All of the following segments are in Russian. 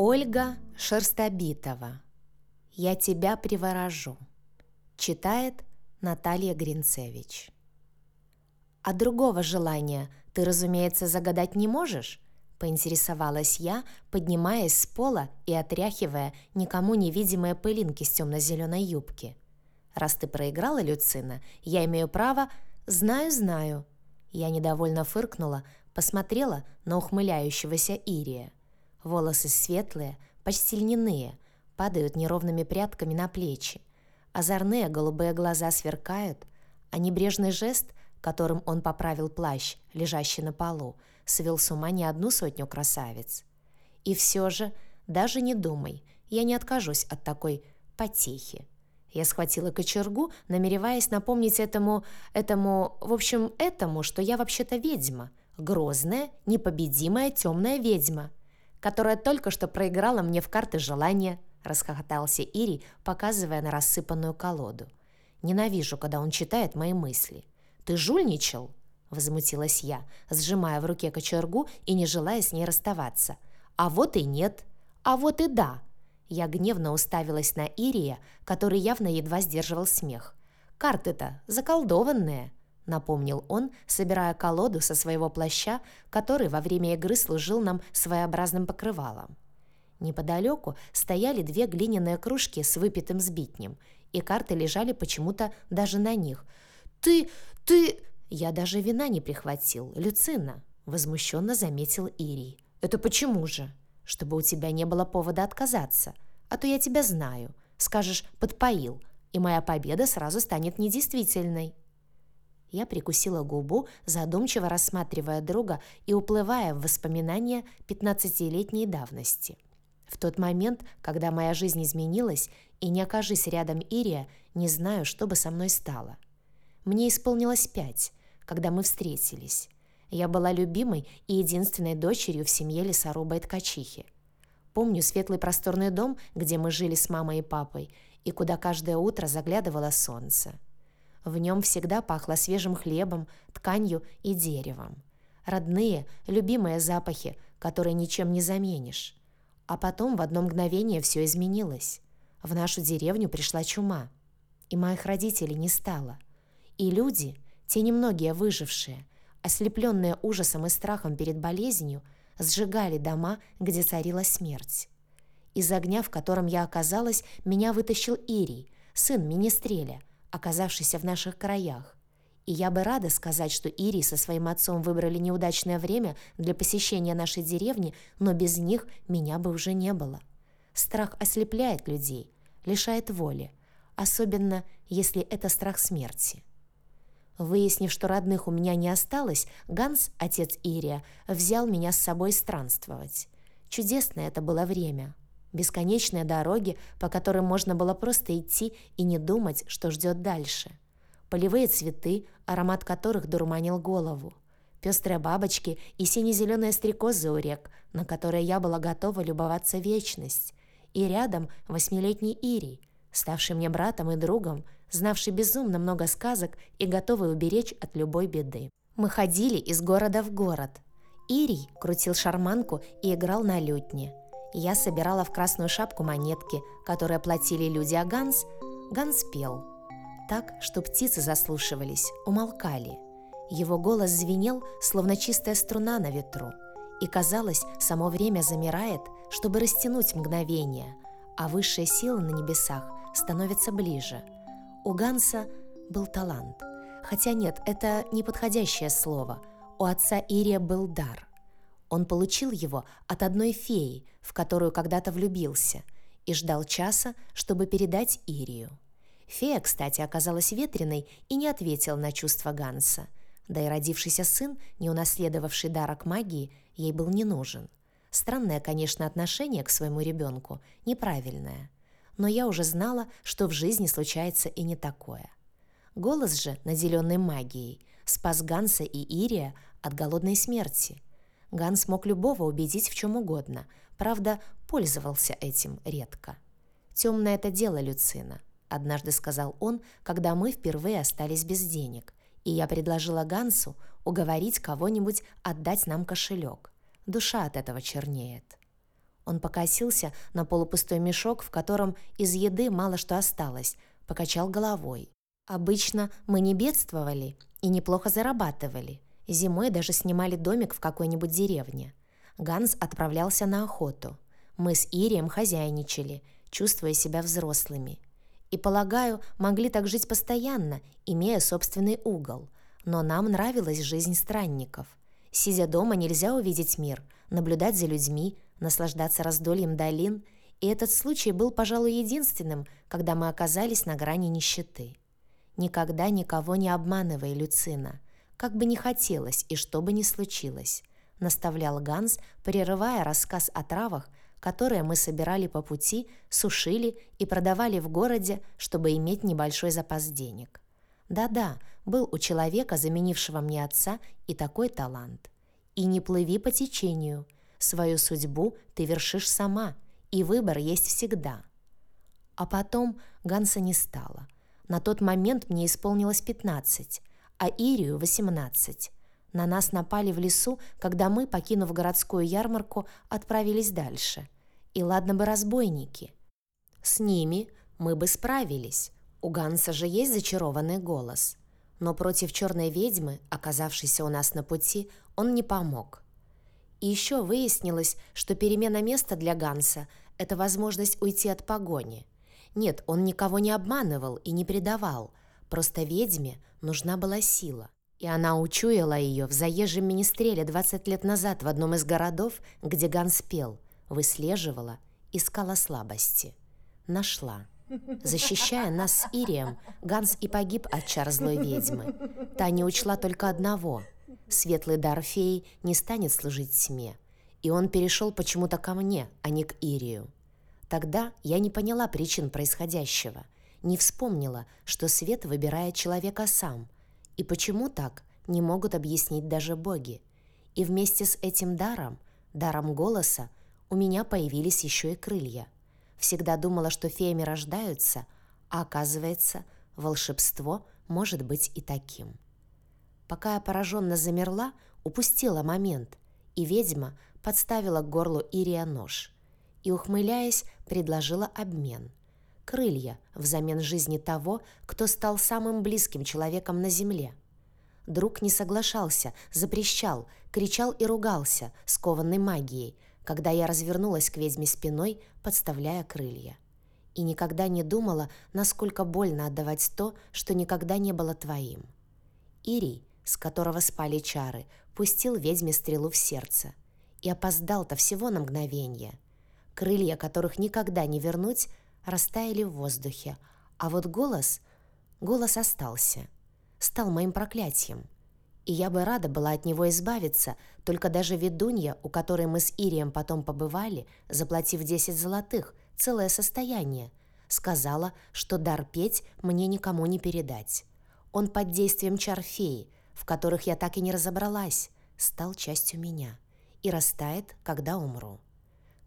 Ольга Шерстобитова «Я тебя приворожу» Читает Наталья Гринцевич «А другого желания ты, разумеется, загадать не можешь?» Поинтересовалась я, поднимаясь с пола и отряхивая никому невидимые пылинки с темно-зеленой юбки. «Раз ты проиграла, Люцина, я имею право...» «Знаю, знаю». Я недовольно фыркнула, посмотрела на ухмыляющегося Ирия. Волосы светлые, почти льняные, падают неровными прядками на плечи. Озорные голубые глаза сверкают, а небрежный жест, которым он поправил плащ, лежащий на полу, свел с ума не одну сотню красавиц. И все же, даже не думай, я не откажусь от такой потехи. Я схватила кочергу, намереваясь напомнить этому, этому, в общем, этому, что я вообще-то ведьма, грозная, непобедимая темная ведьма, которая только что проиграла мне в карты желания, расхохотался Ири, показывая на рассыпанную колоду. Ненавижу, когда он читает мои мысли. Ты жульничал? Возмутилась я, сжимая в руке кочергу и не желая с ней расставаться. А вот и нет. А вот и да. Я гневно уставилась на Ирия, который явно едва сдерживал смех. «Карты-то заколдованные», — напомнил он, собирая колоду со своего плаща, который во время игры служил нам своеобразным покрывалом. Неподалеку стояли две глиняные кружки с выпитым сбитнем, и карты лежали почему-то даже на них. «Ты... ты...» «Я даже вина не прихватил, Люцина», — возмущенно заметил Ирий. «Это почему же?» «Чтобы у тебя не было повода отказаться. А то я тебя знаю. Скажешь «подпоил», и моя победа сразу станет недействительной». Я прикусила губу, задумчиво рассматривая друга и уплывая в воспоминания пятнадцатилетней давности. В тот момент, когда моя жизнь изменилась, и не окажись рядом Ирия, не знаю, что бы со мной стало. Мне исполнилось пять, когда мы встретились. Я была любимой и единственной дочерью в семье лесоруба и ткачихи. Помню светлый просторный дом, где мы жили с мамой и папой, и куда каждое утро заглядывало солнце. В нем всегда пахло свежим хлебом, тканью и деревом. Родные, любимые запахи, которые ничем не заменишь. А потом в одно мгновение все изменилось. В нашу деревню пришла чума, и моих родителей не стало. И люди — те немногие выжившие, ослепленные ужасом и страхом перед болезнью, сжигали дома, где царила смерть. Из огня, в котором я оказалась, меня вытащил Ирий, сын Министреля, оказавшийся в наших краях. И я бы рада сказать, что Ирий со своим отцом выбрали неудачное время для посещения нашей деревни, но без них меня бы уже не было. Страх ослепляет людей, лишает воли, особенно если это страх смерти. Выяснив, что родных у меня не осталось, Ганс, отец Ирия, взял меня с собой странствовать. Чудесное это было время. Бесконечные дороги, по которым можно было просто идти и не думать, что ждет дальше. Полевые цветы, аромат которых дурманил голову. Пестрые бабочки и сине-зеленые стрекозы у рек, на которые я была готова любоваться вечность. И рядом восьмилетний Ирий, ставший мне братом и другом, знавший безумно много сказок и готовый уберечь от любой беды. Мы ходили из города в город. Ирий крутил шарманку и играл на лютне. Я собирала в красную шапку монетки, которые платили люди, а Ганс... Ганс пел. Так, что птицы заслушивались, умолкали. Его голос звенел, словно чистая струна на ветру. И казалось, само время замирает, чтобы растянуть мгновение, а высшая сила на небесах становится ближе – у Ганса был талант. Хотя нет, это неподходящее слово. У отца Ирия был дар. Он получил его от одной феи, в которую когда-то влюбился, и ждал часа, чтобы передать Ирию. Фея, кстати, оказалась ветреной и не ответила на чувства Ганса. Да и родившийся сын, не унаследовавший дара к магии, ей был не нужен. Странное, конечно, отношение к своему ребенку, неправильное – но я уже знала, что в жизни случается и не такое. Голос же, наделенный магией, спас Ганса и Ирия от голодной смерти. Ганс мог любого убедить в чем угодно, правда, пользовался этим редко. «Темное это дело, Люцина», — однажды сказал он, когда мы впервые остались без денег, и я предложила Гансу уговорить кого-нибудь отдать нам кошелек. Душа от этого чернеет. Он покосился на полупустой мешок, в котором из еды мало что осталось, покачал головой. Обычно мы не бедствовали и неплохо зарабатывали. Зимой даже снимали домик в какой-нибудь деревне. Ганс отправлялся на охоту. Мы с Ирием хозяйничали, чувствуя себя взрослыми. И, полагаю, могли так жить постоянно, имея собственный угол. Но нам нравилась жизнь странников. Сидя дома, нельзя увидеть мир, наблюдать за людьми, наслаждаться раздольем долин, и этот случай был, пожалуй, единственным, когда мы оказались на грани нищеты. Никогда никого не обманывай, Люцина, как бы ни хотелось и что бы ни случилось, наставлял Ганс, прерывая рассказ о травах, которые мы собирали по пути, сушили и продавали в городе, чтобы иметь небольшой запас денег. Да-да, был у человека, заменившего мне отца, и такой талант. И не плыви по течению. Свою судьбу ты вершишь сама, и выбор есть всегда. А потом Ганса не стало. На тот момент мне исполнилось 15, а Ирию 18. На нас напали в лесу, когда мы, покинув городскую ярмарку, отправились дальше. И ладно бы разбойники. С ними мы бы справились. У Ганса же есть зачарованный голос. Но против черной ведьмы, оказавшейся у нас на пути, он не помог. И еще выяснилось, что перемена места для Ганса – это возможность уйти от погони. Нет, он никого не обманывал и не предавал. Просто ведьме нужна была сила. И она учуяла ее в заезжем министреле 20 лет назад в одном из городов, где Ганс пел, выслеживала, искала слабости. Нашла. Защищая нас с Ирием, Ганс и погиб от чар злой ведьмы. Та не учла только одного – Светлый дар феи не станет служить тьме, и он перешел почему-то ко мне, а не к Ирию. Тогда я не поняла причин происходящего, не вспомнила, что свет выбирает человека сам, и почему так не могут объяснить даже боги. И вместе с этим даром, даром голоса, у меня появились еще и крылья. Всегда думала, что феями рождаются, а оказывается, волшебство может быть и таким. Пока я пораженно замерла, упустила момент, и ведьма подставила к горлу Ирия нож и, ухмыляясь, предложила обмен. Крылья взамен жизни того, кто стал самым близким человеком на земле. Друг не соглашался, запрещал, кричал и ругался, скованный магией, когда я развернулась к ведьме спиной, подставляя крылья. И никогда не думала, насколько больно отдавать то, что никогда не было твоим. Ирий с которого спали чары, пустил ведьме стрелу в сердце. И опоздал-то всего на мгновение. Крылья, которых никогда не вернуть, растаяли в воздухе, а вот голос... Голос остался. Стал моим проклятием. И я бы рада была от него избавиться, только даже ведунья, у которой мы с Ирием потом побывали, заплатив 10 золотых, целое состояние, сказала, что дар петь мне никому не передать. Он под действием чар феи, в которых я так и не разобралась, стал частью меня и растает, когда умру.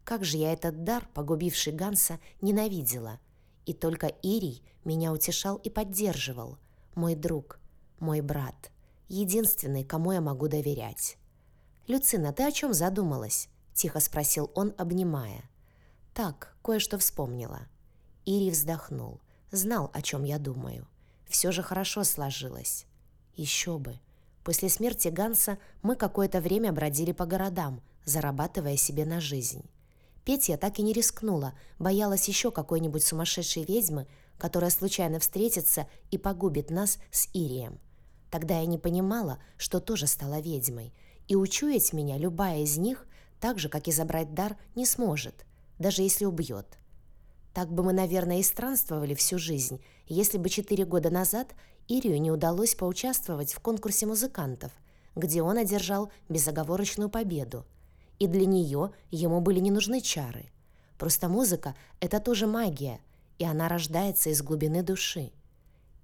Как же я этот дар, погубивший Ганса, ненавидела. И только Ирий меня утешал и поддерживал. Мой друг, мой брат, единственный, кому я могу доверять. «Люцина, ты о чем задумалась?» – тихо спросил он, обнимая. «Так, кое-что вспомнила». Ирий вздохнул. Знал, о чем я думаю. Все же хорошо сложилось. Еще бы. После смерти Ганса мы какое-то время бродили по городам, зарабатывая себе на жизнь. Петь я так и не рискнула, боялась еще какой-нибудь сумасшедшей ведьмы, которая случайно встретится и погубит нас с Ирием. Тогда я не понимала, что тоже стала ведьмой, и учуять меня любая из них, так же, как и забрать дар, не сможет, даже если убьет. Так бы мы, наверное, и странствовали всю жизнь, если бы четыре года назад Ирию не удалось поучаствовать в конкурсе музыкантов, где он одержал безоговорочную победу. И для нее ему были не нужны чары. Просто музыка — это тоже магия, и она рождается из глубины души.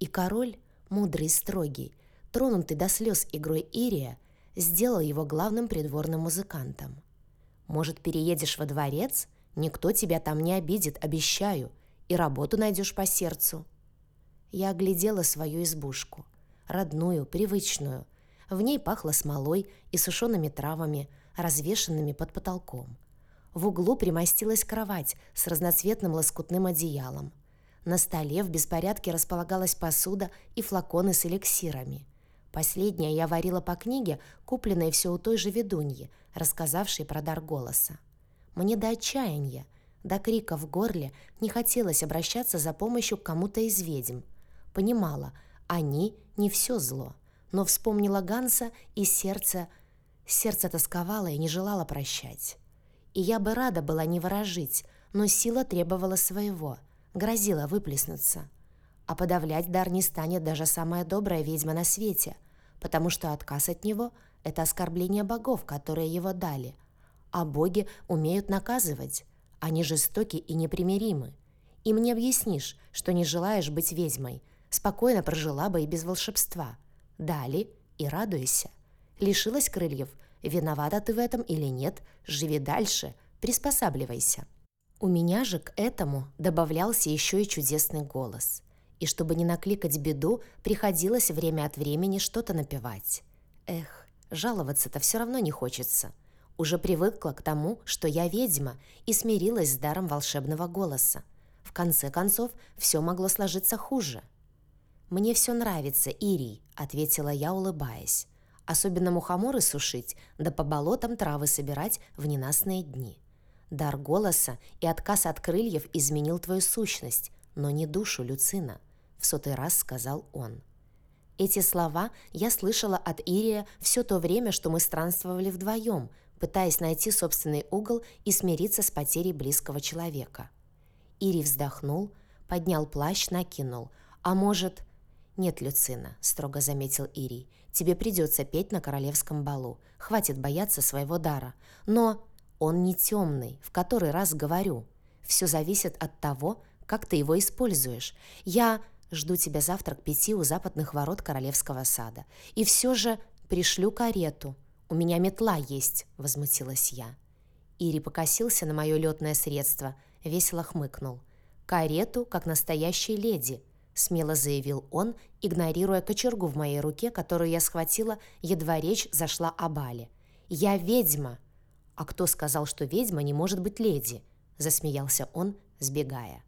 И король, мудрый и строгий, тронутый до слез игрой Ирия, сделал его главным придворным музыкантом. «Может, переедешь во дворец? Никто тебя там не обидит, обещаю, и работу найдешь по сердцу». Я оглядела свою избушку. Родную, привычную. В ней пахло смолой и сушеными травами, развешенными под потолком. В углу примостилась кровать с разноцветным лоскутным одеялом. На столе в беспорядке располагалась посуда и флаконы с эликсирами. Последнее я варила по книге, купленной все у той же ведуньи, рассказавшей про дар голоса. Мне до отчаяния, до крика в горле не хотелось обращаться за помощью к кому-то из ведьм. Понимала, они не все зло, но вспомнила Ганса, и сердце... Сердце тосковало и не желало прощать. И я бы рада была не ворожить, но сила требовала своего, грозила выплеснуться. А подавлять дар не станет даже самая добрая ведьма на свете, потому что отказ от него — это оскорбление богов, которые его дали. А боги умеют наказывать. Они жестоки и непримиримы. Им не объяснишь, что не желаешь быть ведьмой. Спокойно прожила бы и без волшебства. Дали и радуйся. Лишилась крыльев. Виновата ты в этом или нет, живи дальше, приспосабливайся. У меня же к этому добавлялся еще и чудесный голос. И чтобы не накликать беду, приходилось время от времени что-то напевать. Эх, жаловаться-то все равно не хочется. Уже привыкла к тому, что я ведьма, и смирилась с даром волшебного голоса. В конце концов, все могло сложиться хуже. «Мне все нравится, Ирий», — ответила я, улыбаясь. «Особенно мухоморы сушить, да по болотам травы собирать в ненастные дни. Дар голоса и отказ от крыльев изменил твою сущность, но не душу Люцина», — в сотый раз сказал он. Эти слова я слышала от Ирия все то время, что мы странствовали вдвоем, пытаясь найти собственный угол и смириться с потерей близкого человека. Ирий вздохнул, поднял плащ, накинул. «А может...» «Нет, Люцина», — строго заметил Ирий, — «тебе придется петь на королевском балу. Хватит бояться своего дара. Но он не темный, в который раз говорю. Все зависит от того, как ты его используешь. Я жду тебя завтра к пяти у западных ворот королевского сада. И все же пришлю карету. У меня метла есть», — возмутилась я. Ири покосился на мое летное средство, весело хмыкнул. «Карету, как настоящей леди», смело заявил он, игнорируя кочергу в моей руке, которую я схватила, едва речь зашла о бале. «Я ведьма!» «А кто сказал, что ведьма не может быть леди?» засмеялся он, сбегая.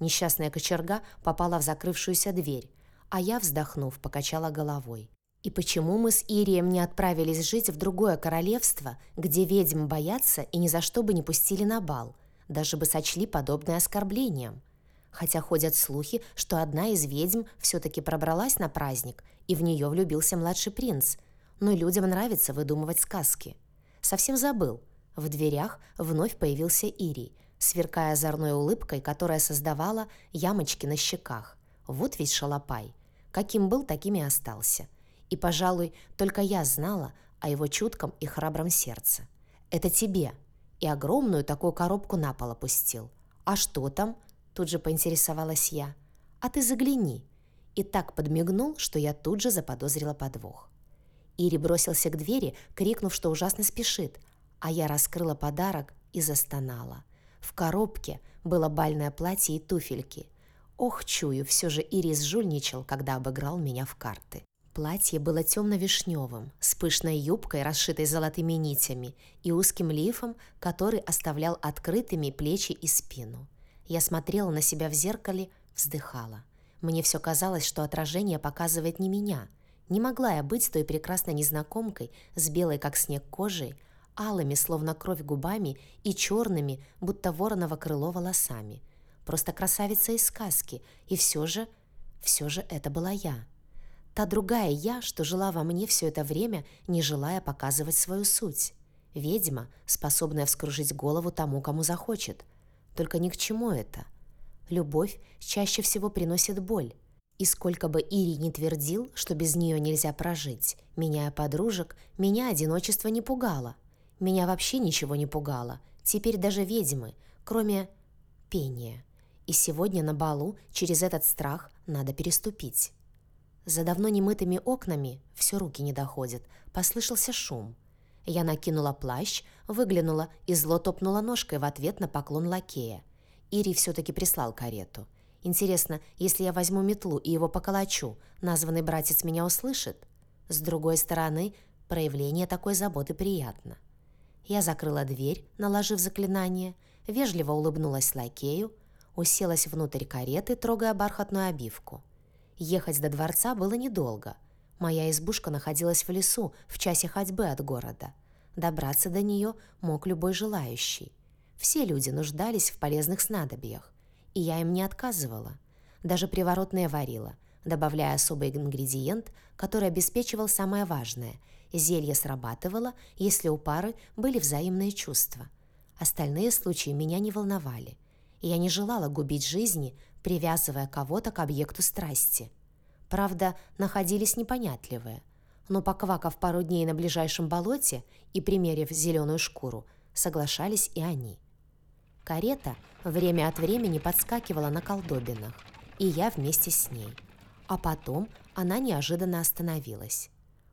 Несчастная кочерга попала в закрывшуюся дверь, а я, вздохнув, покачала головой. И почему мы с Ирием не отправились жить в другое королевство, где ведьм боятся и ни за что бы не пустили на бал, даже бы сочли подобное оскорблением? Хотя ходят слухи, что одна из ведьм все-таки пробралась на праздник, и в нее влюбился младший принц. Но людям нравится выдумывать сказки. Совсем забыл. В дверях вновь появился Ирий, сверкая озорной улыбкой, которая создавала ямочки на щеках. Вот ведь шалопай. Каким был, таким и остался. И, пожалуй, только я знала о его чутком и храбром сердце. «Это тебе!» И огромную такую коробку на пол опустил. «А что там?» Тут же поинтересовалась я. «А ты загляни». И так подмигнул, что я тут же заподозрила подвох. Ири бросился к двери, крикнув, что ужасно спешит, а я раскрыла подарок и застонала. В коробке было бальное платье и туфельки. Ох, чую, все же Ири сжульничал, когда обыграл меня в карты. Платье было темно-вишневым, с пышной юбкой, расшитой золотыми нитями, и узким лифом, который оставлял открытыми плечи и спину. Я смотрела на себя в зеркале, вздыхала. Мне все казалось, что отражение показывает не меня. Не могла я быть той прекрасной незнакомкой с белой, как снег, кожей, алыми, словно кровь, губами и черными, будто вороново крыло волосами. Просто красавица из сказки, и все же, все же это была я. Та другая я, что жила во мне все это время, не желая показывать свою суть. Ведьма, способная вскружить голову тому, кому захочет. Только ни к чему это. Любовь чаще всего приносит боль. И сколько бы Ири не твердил, что без нее нельзя прожить, меняя подружек, меня одиночество не пугало. Меня вообще ничего не пугало. Теперь даже ведьмы, кроме пения. И сегодня на балу через этот страх надо переступить. За давно немытыми окнами все руки не доходят. Послышался шум. Я накинула плащ, выглянула и зло топнула ножкой в ответ на поклон лакея. Ири все-таки прислал карету. Интересно, если я возьму метлу и его поколочу, названный братец меня услышит? С другой стороны, проявление такой заботы приятно. Я закрыла дверь, наложив заклинание, вежливо улыбнулась лакею, уселась внутрь кареты, трогая бархатную обивку. Ехать до дворца было недолго. Моя избушка находилась в лесу, в часе ходьбы от города. Добраться до нее мог любой желающий. Все люди нуждались в полезных снадобьях, и я им не отказывала. Даже приворотное варила, добавляя особый ингредиент, который обеспечивал самое важное – зелье срабатывало, если у пары были взаимные чувства. Остальные случаи меня не волновали, я не желала губить жизни, привязывая кого-то к объекту страсти. Правда, находились непонятливые, но поквакав пару дней на ближайшем болоте и примерив зеленую шкуру, соглашались и они. Карета время от времени подскакивала на колдобинах, и я вместе с ней. А потом она неожиданно остановилась.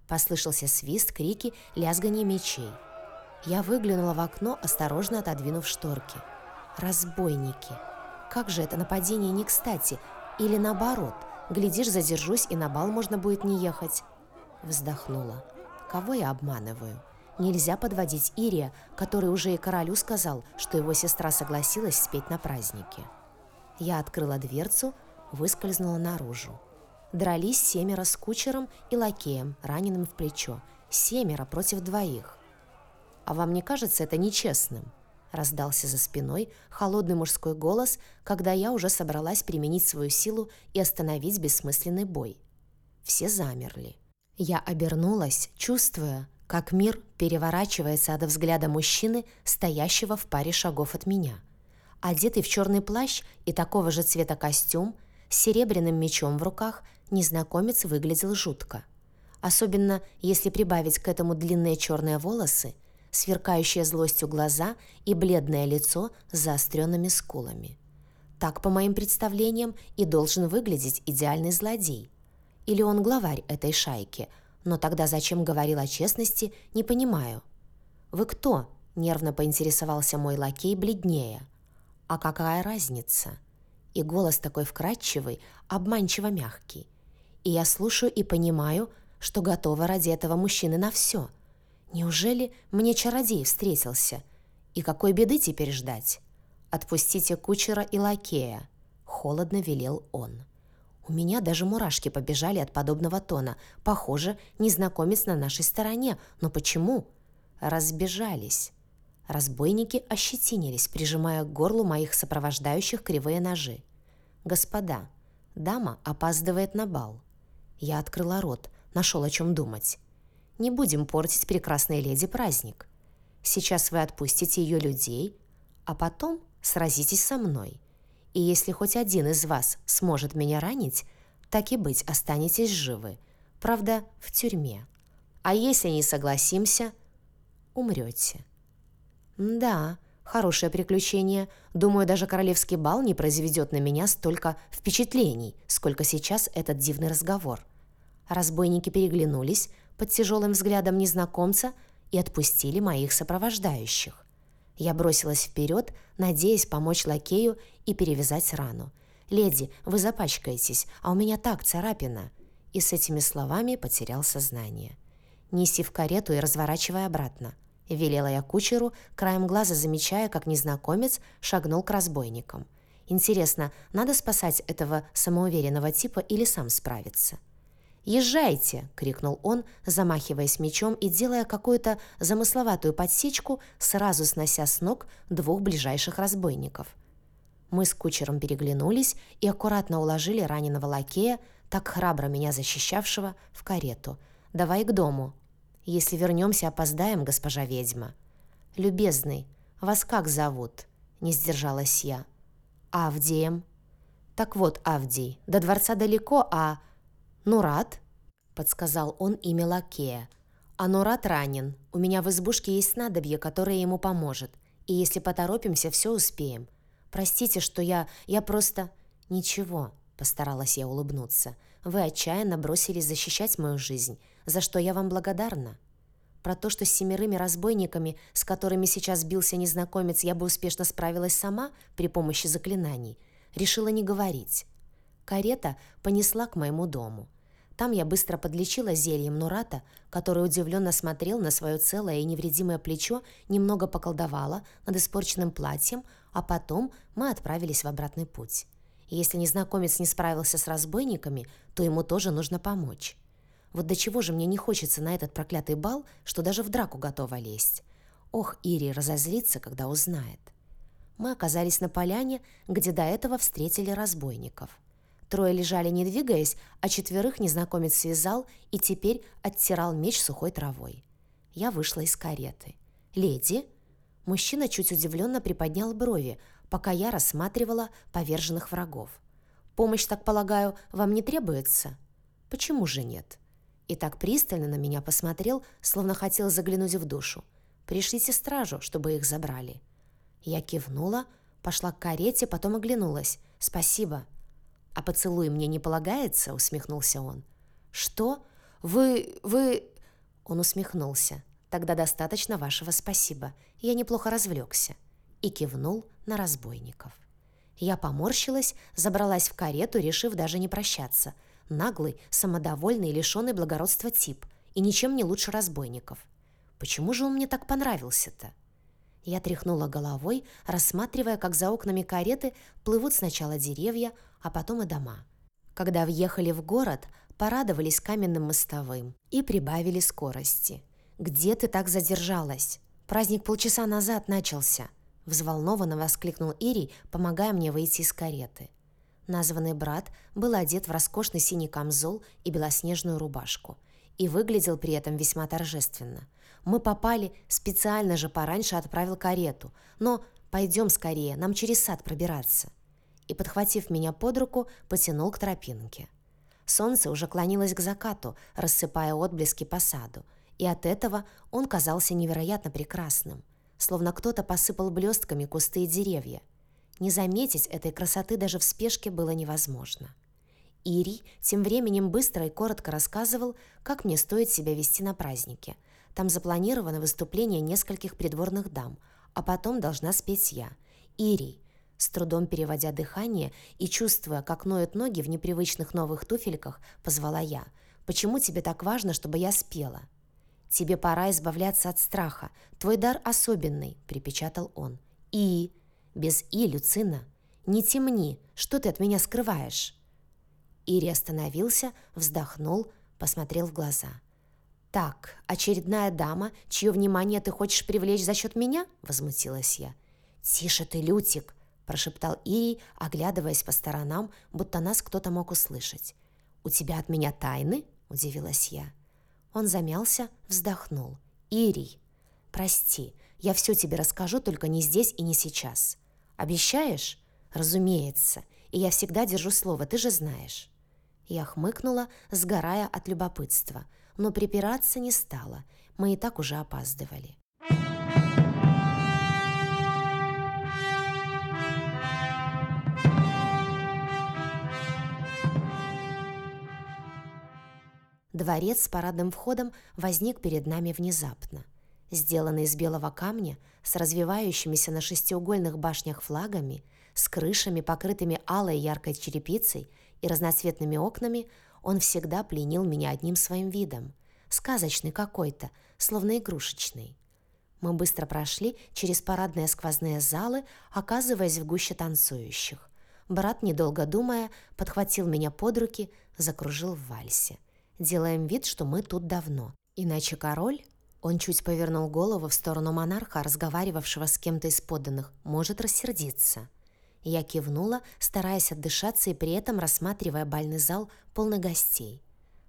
Послышался свист, крики, лязгание мечей. Я выглянула в окно, осторожно отодвинув шторки. Разбойники. Как же это нападение не кстати? Или наоборот, глядишь, задержусь, и на бал можно будет не ехать. Вздохнула. Кого я обманываю? Нельзя подводить Ирия, который уже и королю сказал, что его сестра согласилась спеть на празднике. Я открыла дверцу, выскользнула наружу. Дрались семеро с кучером и лакеем, раненым в плечо. Семеро против двоих. «А вам не кажется это нечестным?» Раздался за спиной холодный мужской голос, когда я уже собралась применить свою силу и остановить бессмысленный бой. Все замерли. Я обернулась, чувствуя, как мир переворачивается от взгляда мужчины, стоящего в паре шагов от меня. Одетый в черный плащ и такого же цвета костюм, с серебряным мечом в руках, незнакомец выглядел жутко. Особенно, если прибавить к этому длинные черные волосы, сверкающие злостью глаза и бледное лицо с заостренными скулами. Так, по моим представлениям, и должен выглядеть идеальный злодей. Или он главарь этой шайки – но тогда зачем говорил о честности, не понимаю. «Вы кто?» – нервно поинтересовался мой лакей бледнее. «А какая разница?» И голос такой вкрадчивый, обманчиво мягкий. И я слушаю и понимаю, что готова ради этого мужчины на все. Неужели мне чародей встретился? И какой беды теперь ждать? «Отпустите кучера и лакея», — холодно велел он. У меня даже мурашки побежали от подобного тона. Похоже, незнакомец на нашей стороне. Но почему? Разбежались. Разбойники ощетинились, прижимая к горлу моих сопровождающих кривые ножи. «Господа, дама опаздывает на бал». Я открыла рот, нашел о чем думать. «Не будем портить прекрасной леди праздник. Сейчас вы отпустите ее людей, а потом сразитесь со мной. И если хоть один из вас сможет меня ранить, так и быть, останетесь живы. Правда, в тюрьме. А если не согласимся, умрете. Да, хорошее приключение. Думаю, даже королевский бал не произведет на меня столько впечатлений, сколько сейчас этот дивный разговор. Разбойники переглянулись под тяжелым взглядом незнакомца и отпустили моих сопровождающих. Я бросилась вперед, надеясь помочь лакею и перевязать рану. «Леди, вы запачкаетесь, а у меня так царапина!» И с этими словами потерял сознание. «Неси в карету и разворачивай обратно», — велела я кучеру, краем глаза замечая, как незнакомец шагнул к разбойникам. «Интересно, надо спасать этого самоуверенного типа или сам справиться?» «Езжайте!» — крикнул он, замахиваясь мечом и делая какую-то замысловатую подсечку, сразу снося с ног двух ближайших разбойников. Мы с кучером переглянулись и аккуратно уложили раненого лакея, так храбро меня защищавшего, в карету. «Давай к дому. Если вернемся, опоздаем, госпожа ведьма». «Любезный, вас как зовут?» — не сдержалась я. «Авдием». «Так вот, Авдий, до дворца далеко, а...» «Нурат?» — подсказал он имя лакея. «А Нурат ранен. У меня в избушке есть снадобье, которое ему поможет. И если поторопимся, все успеем. Простите, что я... Я просто...» «Ничего», — постаралась я улыбнуться. «Вы отчаянно бросились защищать мою жизнь, за что я вам благодарна». Про то, что с семерыми разбойниками, с которыми сейчас бился незнакомец, я бы успешно справилась сама при помощи заклинаний, решила не говорить. Карета понесла к моему дому. Там я быстро подлечила зельем Нурата, который удивленно смотрел на свое целое и невредимое плечо, немного поколдовала над испорченным платьем, а потом мы отправились в обратный путь. И если незнакомец не справился с разбойниками, то ему тоже нужно помочь. Вот до чего же мне не хочется на этот проклятый бал, что даже в драку готова лезть. Ох, Ири разозлится, когда узнает. Мы оказались на поляне, где до этого встретили разбойников – Трое лежали не двигаясь, а четверых незнакомец связал и теперь оттирал меч сухой травой. Я вышла из кареты. «Леди?» Мужчина чуть удивленно приподнял брови, пока я рассматривала поверженных врагов. «Помощь, так полагаю, вам не требуется?» «Почему же нет?» И так пристально на меня посмотрел, словно хотел заглянуть в душу. «Пришлите стражу, чтобы их забрали». Я кивнула, пошла к карете, потом оглянулась. «Спасибо». «А поцелуй мне не полагается?» — усмехнулся он. «Что? Вы... вы...» Он усмехнулся. «Тогда достаточно вашего спасибо. Я неплохо развлекся». И кивнул на разбойников. Я поморщилась, забралась в карету, решив даже не прощаться. Наглый, самодовольный, лишенный благородства тип. И ничем не лучше разбойников. Почему же он мне так понравился-то? Я тряхнула головой, рассматривая, как за окнами кареты плывут сначала деревья, а потом и дома. Когда въехали в город, порадовались каменным мостовым и прибавили скорости. «Где ты так задержалась? Праздник полчаса назад начался!» Взволнованно воскликнул Ирий, помогая мне выйти из кареты. Названный брат был одет в роскошный синий камзол и белоснежную рубашку и выглядел при этом весьма торжественно. Мы попали, специально же пораньше отправил карету, но пойдем скорее, нам через сад пробираться и, подхватив меня под руку, потянул к тропинке. Солнце уже клонилось к закату, рассыпая отблески по саду, и от этого он казался невероятно прекрасным, словно кто-то посыпал блестками кусты и деревья. Не заметить этой красоты даже в спешке было невозможно. Ирий тем временем быстро и коротко рассказывал, как мне стоит себя вести на празднике. Там запланировано выступление нескольких придворных дам, а потом должна спеть я. Ирий, с трудом переводя дыхание и чувствуя, как ноют ноги в непривычных новых туфельках, позвала я. «Почему тебе так важно, чтобы я спела?» «Тебе пора избавляться от страха. Твой дар особенный», — припечатал он. «И...» «Без «и», Люцина. Не темни. Что ты от меня скрываешь?» Ири остановился, вздохнул, посмотрел в глаза. «Так, очередная дама, чье внимание ты хочешь привлечь за счет меня?» — возмутилась я. «Тише ты, Лютик!» Прошептал Ирий, оглядываясь по сторонам, будто нас кто-то мог услышать. «У тебя от меня тайны?» – удивилась я. Он замялся, вздохнул. «Ирий, прости, я все тебе расскажу, только не здесь и не сейчас. Обещаешь?» «Разумеется, и я всегда держу слово, ты же знаешь». Я хмыкнула, сгорая от любопытства, но припираться не стала, мы и так уже опаздывали. Дворец с парадным входом возник перед нами внезапно. Сделанный из белого камня, с развивающимися на шестиугольных башнях флагами, с крышами, покрытыми алой яркой черепицей и разноцветными окнами, он всегда пленил меня одним своим видом. Сказочный какой-то, словно игрушечный. Мы быстро прошли через парадные сквозные залы, оказываясь в гуще танцующих. Брат, недолго думая, подхватил меня под руки, закружил в вальсе – Делаем вид, что мы тут давно. Иначе король, он чуть повернул голову в сторону монарха, разговаривавшего с кем-то из подданных, может рассердиться. Я кивнула, стараясь отдышаться и при этом рассматривая бальный зал, полный гостей.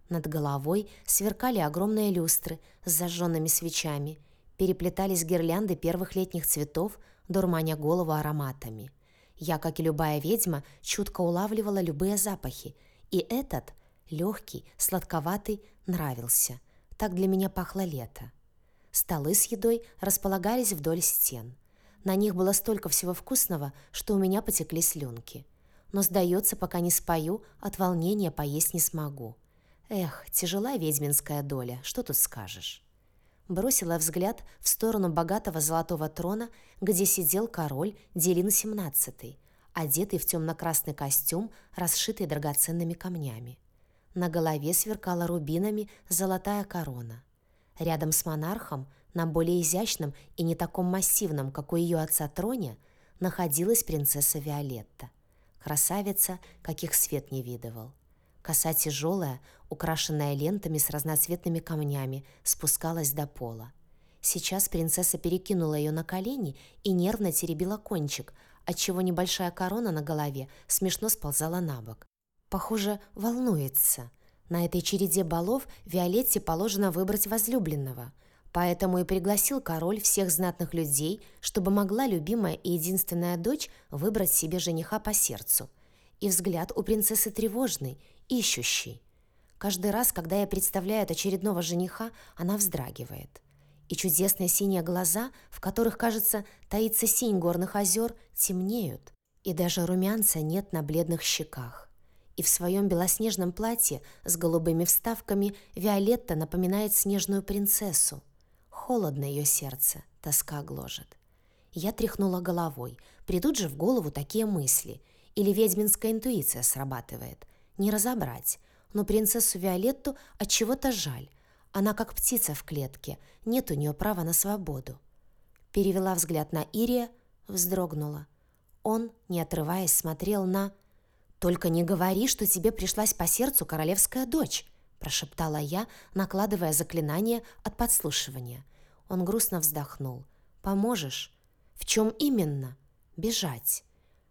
Над головой сверкали огромные люстры с зажженными свечами, переплетались гирлянды первых летних цветов, дурманя голову ароматами. Я, как и любая ведьма, чутко улавливала любые запахи, и этот легкий, сладковатый, нравился. Так для меня пахло лето. Столы с едой располагались вдоль стен. На них было столько всего вкусного, что у меня потекли слюнки. Но, сдается, пока не спою, от волнения поесть не смогу. Эх, тяжела ведьминская доля, что тут скажешь? Бросила взгляд в сторону богатого золотого трона, где сидел король Делин XVII, одетый в темно-красный костюм, расшитый драгоценными камнями. На голове сверкала рубинами золотая корона. Рядом с монархом, на более изящном и не таком массивном, как у ее отца троне, находилась принцесса Виолетта. Красавица, каких свет не видывал. Коса тяжелая, украшенная лентами с разноцветными камнями, спускалась до пола. Сейчас принцесса перекинула ее на колени и нервно теребила кончик, отчего небольшая корона на голове смешно сползала на бок. Похоже, волнуется. На этой череде балов Виолетте положено выбрать возлюбленного. Поэтому и пригласил король всех знатных людей, чтобы могла любимая и единственная дочь выбрать себе жениха по сердцу. И взгляд у принцессы тревожный, ищущий. Каждый раз, когда я представляю очередного жениха, она вздрагивает. И чудесные синие глаза, в которых, кажется, таится синь горных озер, темнеют. И даже румянца нет на бледных щеках. И в своем белоснежном платье с голубыми вставками Виолетта напоминает снежную принцессу. Холодно ее сердце, тоска гложет. Я тряхнула головой. Придут же в голову такие мысли. Или ведьминская интуиция срабатывает. Не разобрать. Но принцессу Виолетту от чего-то жаль. Она как птица в клетке. Нет у нее права на свободу. Перевела взгляд на Ирия, вздрогнула. Он, не отрываясь, смотрел на... «Только не говори, что тебе пришлась по сердцу королевская дочь», прошептала я, накладывая заклинание от подслушивания. Он грустно вздохнул. «Поможешь?» «В чем именно?» «Бежать».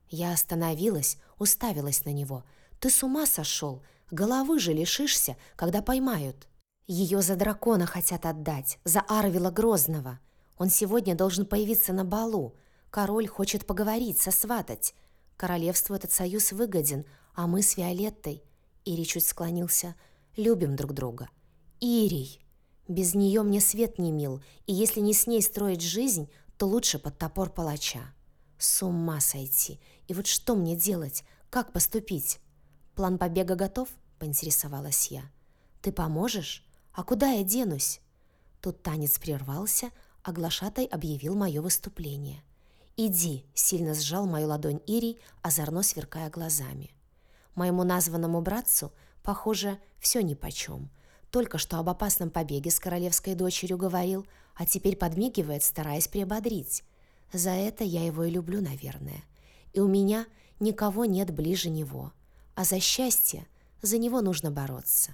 Я остановилась, уставилась на него. «Ты с ума сошел? Головы же лишишься, когда поймают». Ее за дракона хотят отдать, за Арвила Грозного. Он сегодня должен появиться на балу. Король хочет поговорить, сосватать. Королевству этот союз выгоден, а мы с Виолеттой...» Ири чуть склонился. «Любим друг друга». «Ирий!» Без нее мне свет не мил, и если не с ней строить жизнь, то лучше под топор палача. С ума сойти. И вот что мне делать? Как поступить? План побега готов? Поинтересовалась я. Ты поможешь? А куда я денусь? Тут танец прервался, а глашатай объявил мое выступление. «Иди!» — сильно сжал мою ладонь Ирий, озорно сверкая глазами. Моему названному братцу, похоже, все нипочем. Только что об опасном побеге с королевской дочерью говорил, а теперь подмигивает, стараясь приободрить. За это я его и люблю, наверное. И у меня никого нет ближе него. А за счастье за него нужно бороться.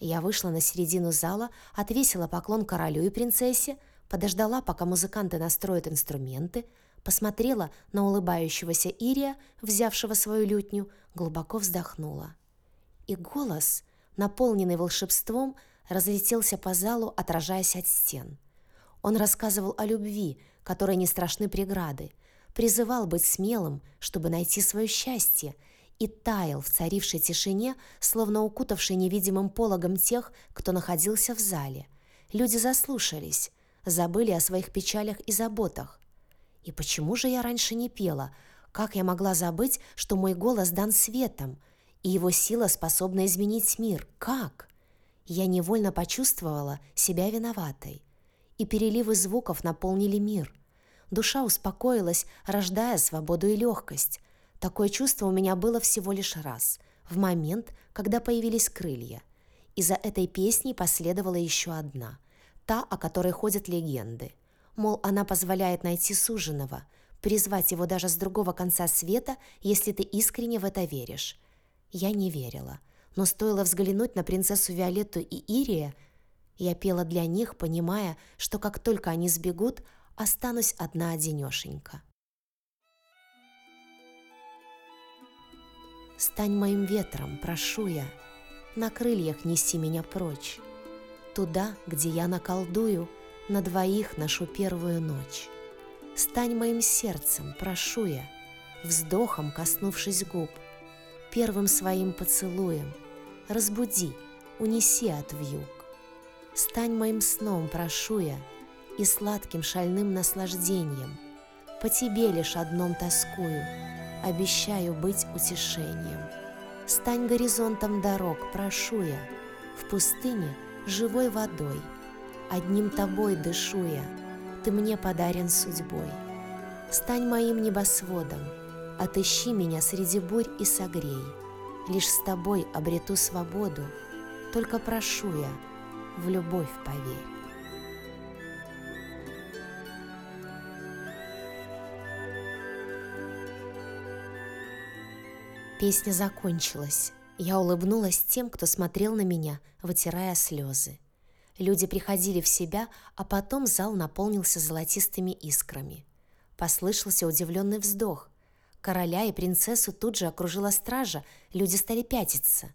Я вышла на середину зала, отвесила поклон королю и принцессе, подождала, пока музыканты настроят инструменты, посмотрела на улыбающегося Ирия, взявшего свою лютню, глубоко вздохнула. И голос — наполненный волшебством, разлетелся по залу, отражаясь от стен. Он рассказывал о любви, которой не страшны преграды, призывал быть смелым, чтобы найти свое счастье, и таял в царившей тишине, словно укутавший невидимым пологом тех, кто находился в зале. Люди заслушались, забыли о своих печалях и заботах. И почему же я раньше не пела? Как я могла забыть, что мой голос дан светом — и его сила способна изменить мир. Как? Я невольно почувствовала себя виноватой. И переливы звуков наполнили мир. Душа успокоилась, рождая свободу и легкость. Такое чувство у меня было всего лишь раз, в момент, когда появились крылья. И за этой песней последовала еще одна, та, о которой ходят легенды. Мол, она позволяет найти суженого, призвать его даже с другого конца света, если ты искренне в это веришь. Я не верила, но стоило взглянуть на принцессу Виолетту и Ирия, я пела для них, понимая, что как только они сбегут, останусь одна одинешенька. Стань моим ветром, прошу я, на крыльях неси меня прочь, туда, где я наколдую, на двоих нашу первую ночь. Стань моим сердцем, прошу я, вздохом коснувшись губ — первым своим поцелуем. Разбуди, унеси от вьюг. Стань моим сном, прошу я, и сладким шальным наслаждением. По тебе лишь одном тоскую, обещаю быть утешением. Стань горизонтом дорог, прошу я, в пустыне живой водой. Одним тобой дышу я, ты мне подарен судьбой. Стань моим небосводом, Отыщи меня среди бурь и согрей. Лишь с тобой обрету свободу, Только прошу я, в любовь поверь. Песня закончилась. Я улыбнулась тем, кто смотрел на меня, вытирая слезы. Люди приходили в себя, а потом зал наполнился золотистыми искрами. Послышался удивленный вздох. Короля и принцессу тут же окружила стража, люди стали пятиться.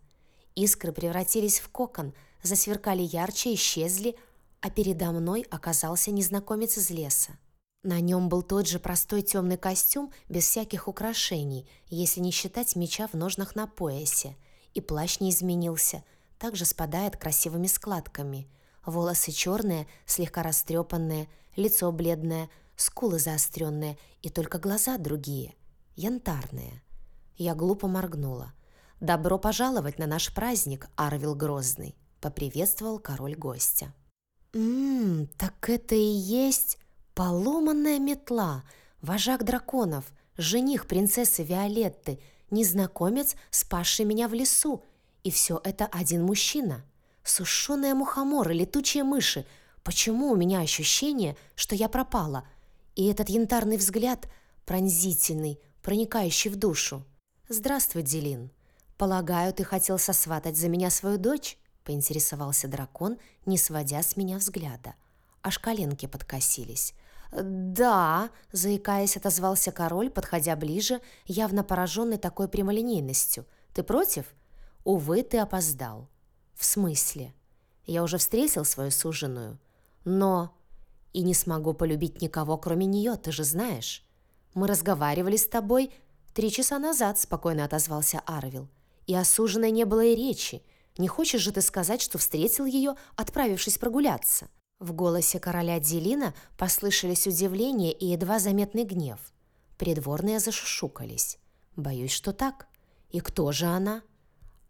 Искры превратились в кокон, засверкали ярче, исчезли, а передо мной оказался незнакомец из леса. На нем был тот же простой темный костюм, без всяких украшений, если не считать меча в ножнах на поясе. И плащ не изменился, также спадает красивыми складками. Волосы черные, слегка растрепанные, лицо бледное, скулы заостренные и только глаза другие, янтарные. Я глупо моргнула. «Добро пожаловать на наш праздник, Арвил Грозный!» — поприветствовал король гостя. «Ммм, так это и есть...» Поломанная метла, вожак драконов, жених принцессы Виолетты, незнакомец, спасший меня в лесу. И все это один мужчина. Сушеные мухоморы, летучие мыши. Почему у меня ощущение, что я пропала? И этот янтарный взгляд, пронзительный, проникающий в душу. «Здравствуй, Делин. Полагаю, ты хотел сосватать за меня свою дочь?» — поинтересовался дракон, не сводя с меня взгляда. Аж коленки подкосились. «Да», — заикаясь, отозвался король, подходя ближе, явно пораженный такой прямолинейностью. «Ты против?» «Увы, ты опоздал». «В смысле?» «Я уже встретил свою суженую». «Но...» «И не смогу полюбить никого, кроме нее, ты же знаешь». «Мы разговаривали с тобой три часа назад», — спокойно отозвался Арвил. «И о суженой не было и речи. Не хочешь же ты сказать, что встретил ее, отправившись прогуляться?» В голосе короля Делина послышались удивление и едва заметный гнев. Придворные зашушукались. «Боюсь, что так. И кто же она?»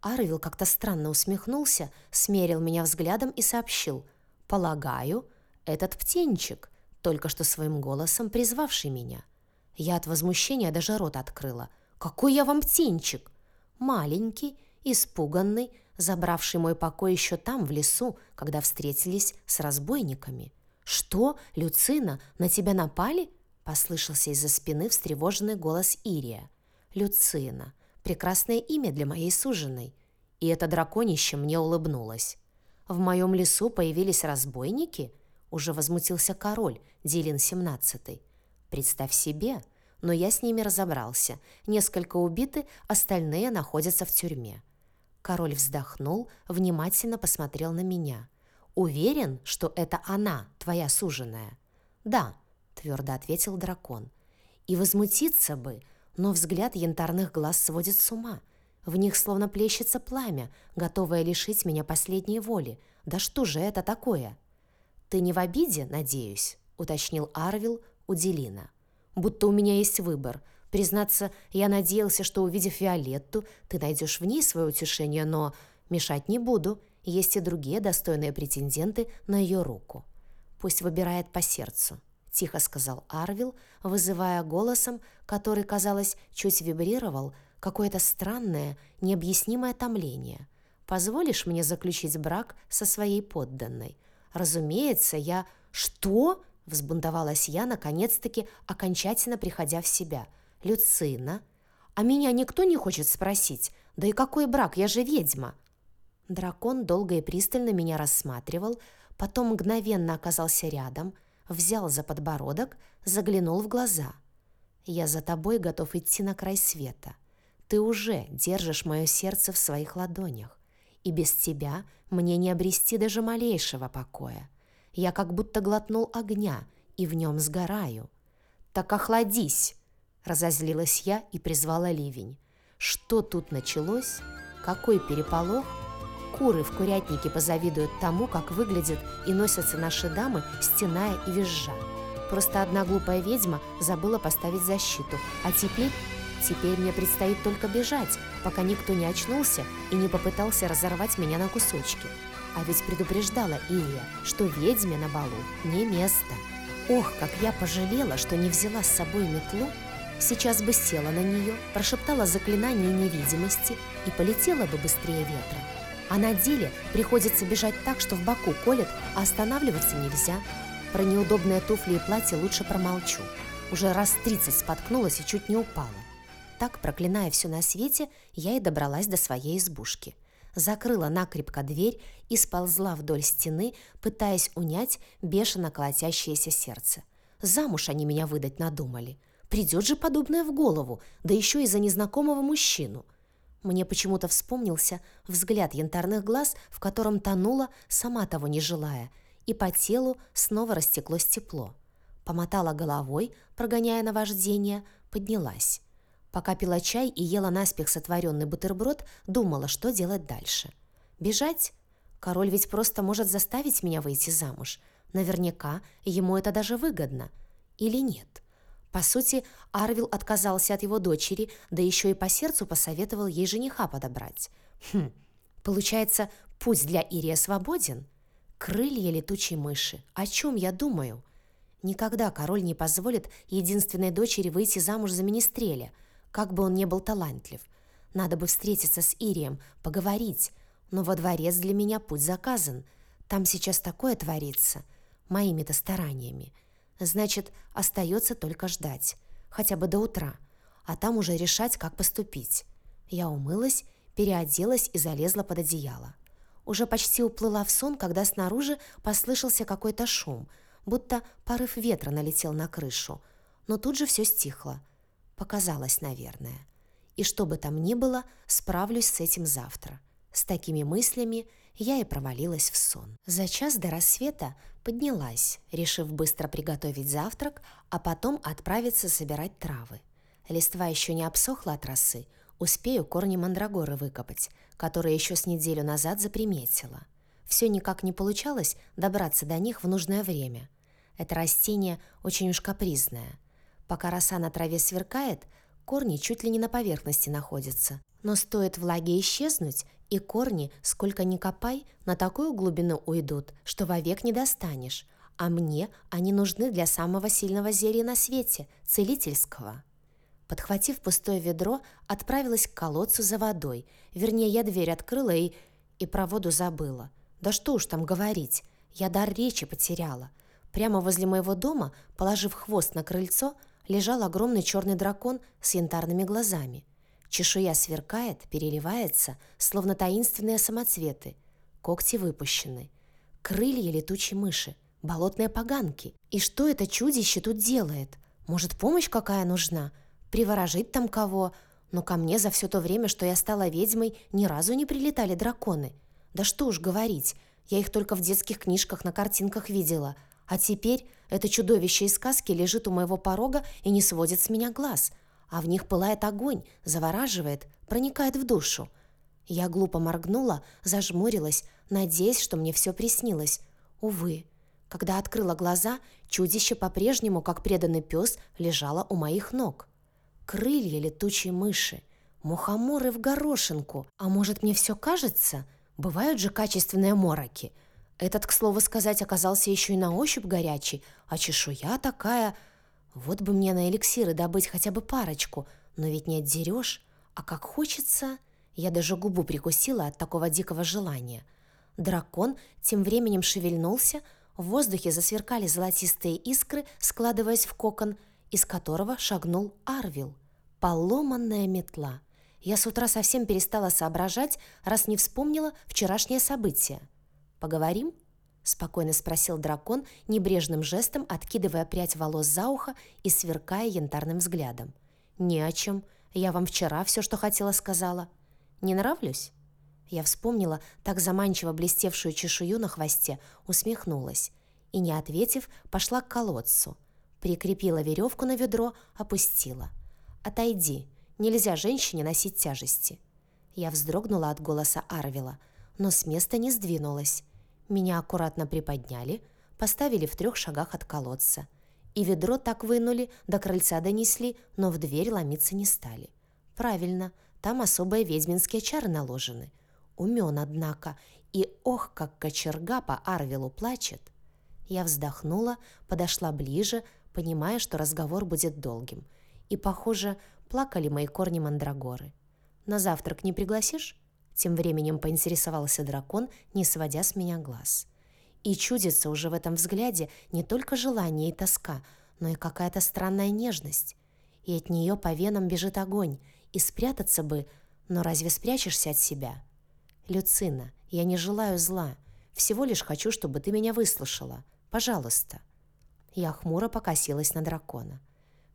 Арвил как-то странно усмехнулся, смерил меня взглядом и сообщил. «Полагаю, этот птенчик, только что своим голосом призвавший меня». Я от возмущения даже рот открыла. «Какой я вам птенчик?» «Маленький, испуганный, забравший мой покой еще там, в лесу, когда встретились с разбойниками. «Что, Люцина, на тебя напали?» — послышался из-за спины встревоженный голос Ирия. «Люцина. Прекрасное имя для моей суженой». И это драконище мне улыбнулось. «В моем лесу появились разбойники?» Уже возмутился король, Дилин XVII. «Представь себе, но я с ними разобрался. Несколько убиты, остальные находятся в тюрьме. Король вздохнул, внимательно посмотрел на меня. «Уверен, что это она, твоя суженая?» «Да», — твердо ответил дракон. «И возмутиться бы, но взгляд янтарных глаз сводит с ума. В них словно плещется пламя, готовое лишить меня последней воли. Да что же это такое?» «Ты не в обиде, надеюсь?» — уточнил Арвил у Делина. «Будто у меня есть выбор Признаться, я надеялся, что, увидев Виолетту, ты найдешь в ней свое утешение, но мешать не буду. Есть и другие достойные претенденты на ее руку. Пусть выбирает по сердцу», — тихо сказал Арвил, вызывая голосом, который, казалось, чуть вибрировал, какое-то странное, необъяснимое томление. «Позволишь мне заключить брак со своей подданной? Разумеется, я...» «Что?» — взбунтовалась я, наконец-таки, окончательно приходя в себя — Люцина. А меня никто не хочет спросить? Да и какой брак, я же ведьма!» Дракон долго и пристально меня рассматривал, потом мгновенно оказался рядом, взял за подбородок, заглянул в глаза. «Я за тобой готов идти на край света. Ты уже держишь мое сердце в своих ладонях, и без тебя мне не обрести даже малейшего покоя. Я как будто глотнул огня, и в нем сгораю. Так охладись!» Разозлилась я и призвала ливень. Что тут началось? Какой переполох? Куры в курятнике позавидуют тому, как выглядят и носятся наши дамы, стеная и визжа. Просто одна глупая ведьма забыла поставить защиту, а теперь... Теперь мне предстоит только бежать, пока никто не очнулся и не попытался разорвать меня на кусочки. А ведь предупреждала Илья, что ведьме на балу не место. Ох, как я пожалела, что не взяла с собой метлу сейчас бы села на нее, прошептала заклинание невидимости и полетела бы быстрее ветра. А на деле приходится бежать так, что в боку колет, а останавливаться нельзя. Про неудобные туфли и платье лучше промолчу. Уже раз тридцать споткнулась и чуть не упала. Так, проклиная все на свете, я и добралась до своей избушки. Закрыла накрепко дверь и сползла вдоль стены, пытаясь унять бешено колотящееся сердце. Замуж они меня выдать надумали. Придет же подобное в голову, да еще и за незнакомого мужчину. Мне почему-то вспомнился взгляд янтарных глаз, в котором тонула, сама того не желая, и по телу снова растеклось тепло. Помотала головой, прогоняя наваждение, поднялась. Пока пила чай и ела наспех сотворенный бутерброд, думала, что делать дальше. Бежать? Король ведь просто может заставить меня выйти замуж. Наверняка ему это даже выгодно. Или нет? По сути, Арвил отказался от его дочери, да еще и по сердцу посоветовал ей жениха подобрать. Хм, получается, путь для Ирия свободен? Крылья летучей мыши. О чем я думаю? Никогда король не позволит единственной дочери выйти замуж за министреля, как бы он ни был талантлив. Надо бы встретиться с Ирием, поговорить. Но во дворец для меня путь заказан. Там сейчас такое творится. Моими-то стараниями. Значит, остается только ждать. Хотя бы до утра. А там уже решать, как поступить. Я умылась, переоделась и залезла под одеяло. Уже почти уплыла в сон, когда снаружи послышался какой-то шум, будто порыв ветра налетел на крышу. Но тут же все стихло. Показалось, наверное. И что бы там ни было, справлюсь с этим завтра. С такими мыслями я и провалилась в сон. За час до рассвета поднялась, решив быстро приготовить завтрак, а потом отправиться собирать травы. Листва еще не обсохла от росы, успею корни мандрагоры выкопать, которые еще с неделю назад заприметила. Все никак не получалось добраться до них в нужное время. Это растение очень уж капризное. Пока роса на траве сверкает, корни чуть ли не на поверхности находятся. Но стоит влаге исчезнуть, и корни, сколько ни копай, на такую глубину уйдут, что вовек не достанешь. А мне они нужны для самого сильного зелья на свете – целительского. Подхватив пустое ведро, отправилась к колодцу за водой. Вернее, я дверь открыла и... и про воду забыла. Да что уж там говорить, я дар речи потеряла. Прямо возле моего дома, положив хвост на крыльцо, лежал огромный черный дракон с янтарными глазами – Чешуя сверкает, переливается, словно таинственные самоцветы. Когти выпущены. Крылья летучей мыши, болотные поганки. И что это чудище тут делает? Может, помощь какая нужна? Приворожить там кого? Но ко мне за все то время, что я стала ведьмой, ни разу не прилетали драконы. Да что уж говорить, я их только в детских книжках на картинках видела. А теперь это чудовище из сказки лежит у моего порога и не сводит с меня глаз – а в них пылает огонь, завораживает, проникает в душу. Я глупо моргнула, зажмурилась, надеясь, что мне все приснилось. Увы, когда открыла глаза, чудище по-прежнему, как преданный пес, лежало у моих ног. Крылья летучей мыши, мухоморы в горошинку. А может, мне все кажется? Бывают же качественные мороки. Этот, к слову сказать, оказался еще и на ощупь горячий, а чешуя такая вот бы мне на эликсиры добыть хотя бы парочку, но ведь не отдерешь. А как хочется... Я даже губу прикусила от такого дикого желания. Дракон тем временем шевельнулся, в воздухе засверкали золотистые искры, складываясь в кокон, из которого шагнул Арвил. Поломанная метла. Я с утра совсем перестала соображать, раз не вспомнила вчерашнее событие. «Поговорим?» — спокойно спросил дракон, небрежным жестом откидывая прядь волос за ухо и сверкая янтарным взглядом. «Не о чем. Я вам вчера все, что хотела, сказала. Не нравлюсь?» Я вспомнила так заманчиво блестевшую чешую на хвосте, усмехнулась и, не ответив, пошла к колодцу. Прикрепила веревку на ведро, опустила. «Отойди. Нельзя женщине носить тяжести». Я вздрогнула от голоса Арвила, но с места не сдвинулась. Меня аккуратно приподняли, поставили в трех шагах от колодца. И ведро так вынули, до крыльца донесли, но в дверь ломиться не стали. Правильно, там особые ведьминские чары наложены. Умен, однако, и ох, как кочерга по Арвилу плачет. Я вздохнула, подошла ближе, понимая, что разговор будет долгим. И, похоже, плакали мои корни мандрагоры. «На завтрак не пригласишь?» Тем временем поинтересовался дракон, не сводя с меня глаз. И чудится уже в этом взгляде не только желание и тоска, но и какая-то странная нежность. И от нее по венам бежит огонь, и спрятаться бы, но разве спрячешься от себя? Люцина, я не желаю зла, всего лишь хочу, чтобы ты меня выслушала. Пожалуйста. Я хмуро покосилась на дракона.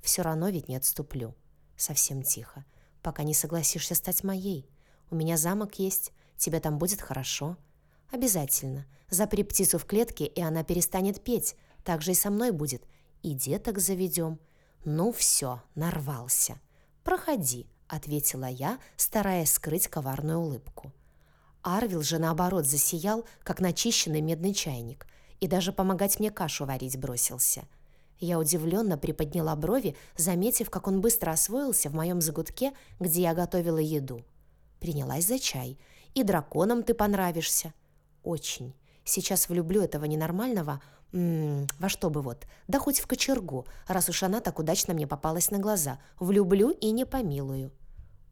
Все равно ведь не отступлю. Совсем тихо. Пока не согласишься стать моей. У меня замок есть, тебе там будет хорошо. Обязательно. Запри птицу в клетке, и она перестанет петь. Так же и со мной будет. И деток заведем. Ну все, нарвался. Проходи, ответила я, стараясь скрыть коварную улыбку. Арвил же, наоборот, засиял, как начищенный медный чайник, и даже помогать мне кашу варить бросился. Я удивленно приподняла брови, заметив, как он быстро освоился в моем загутке, где я готовила еду. Принялась за чай. «И драконам ты понравишься». «Очень. Сейчас влюблю этого ненормального, м -м, во что бы вот, да хоть в кочергу, раз уж она так удачно мне попалась на глаза. Влюблю и не помилую».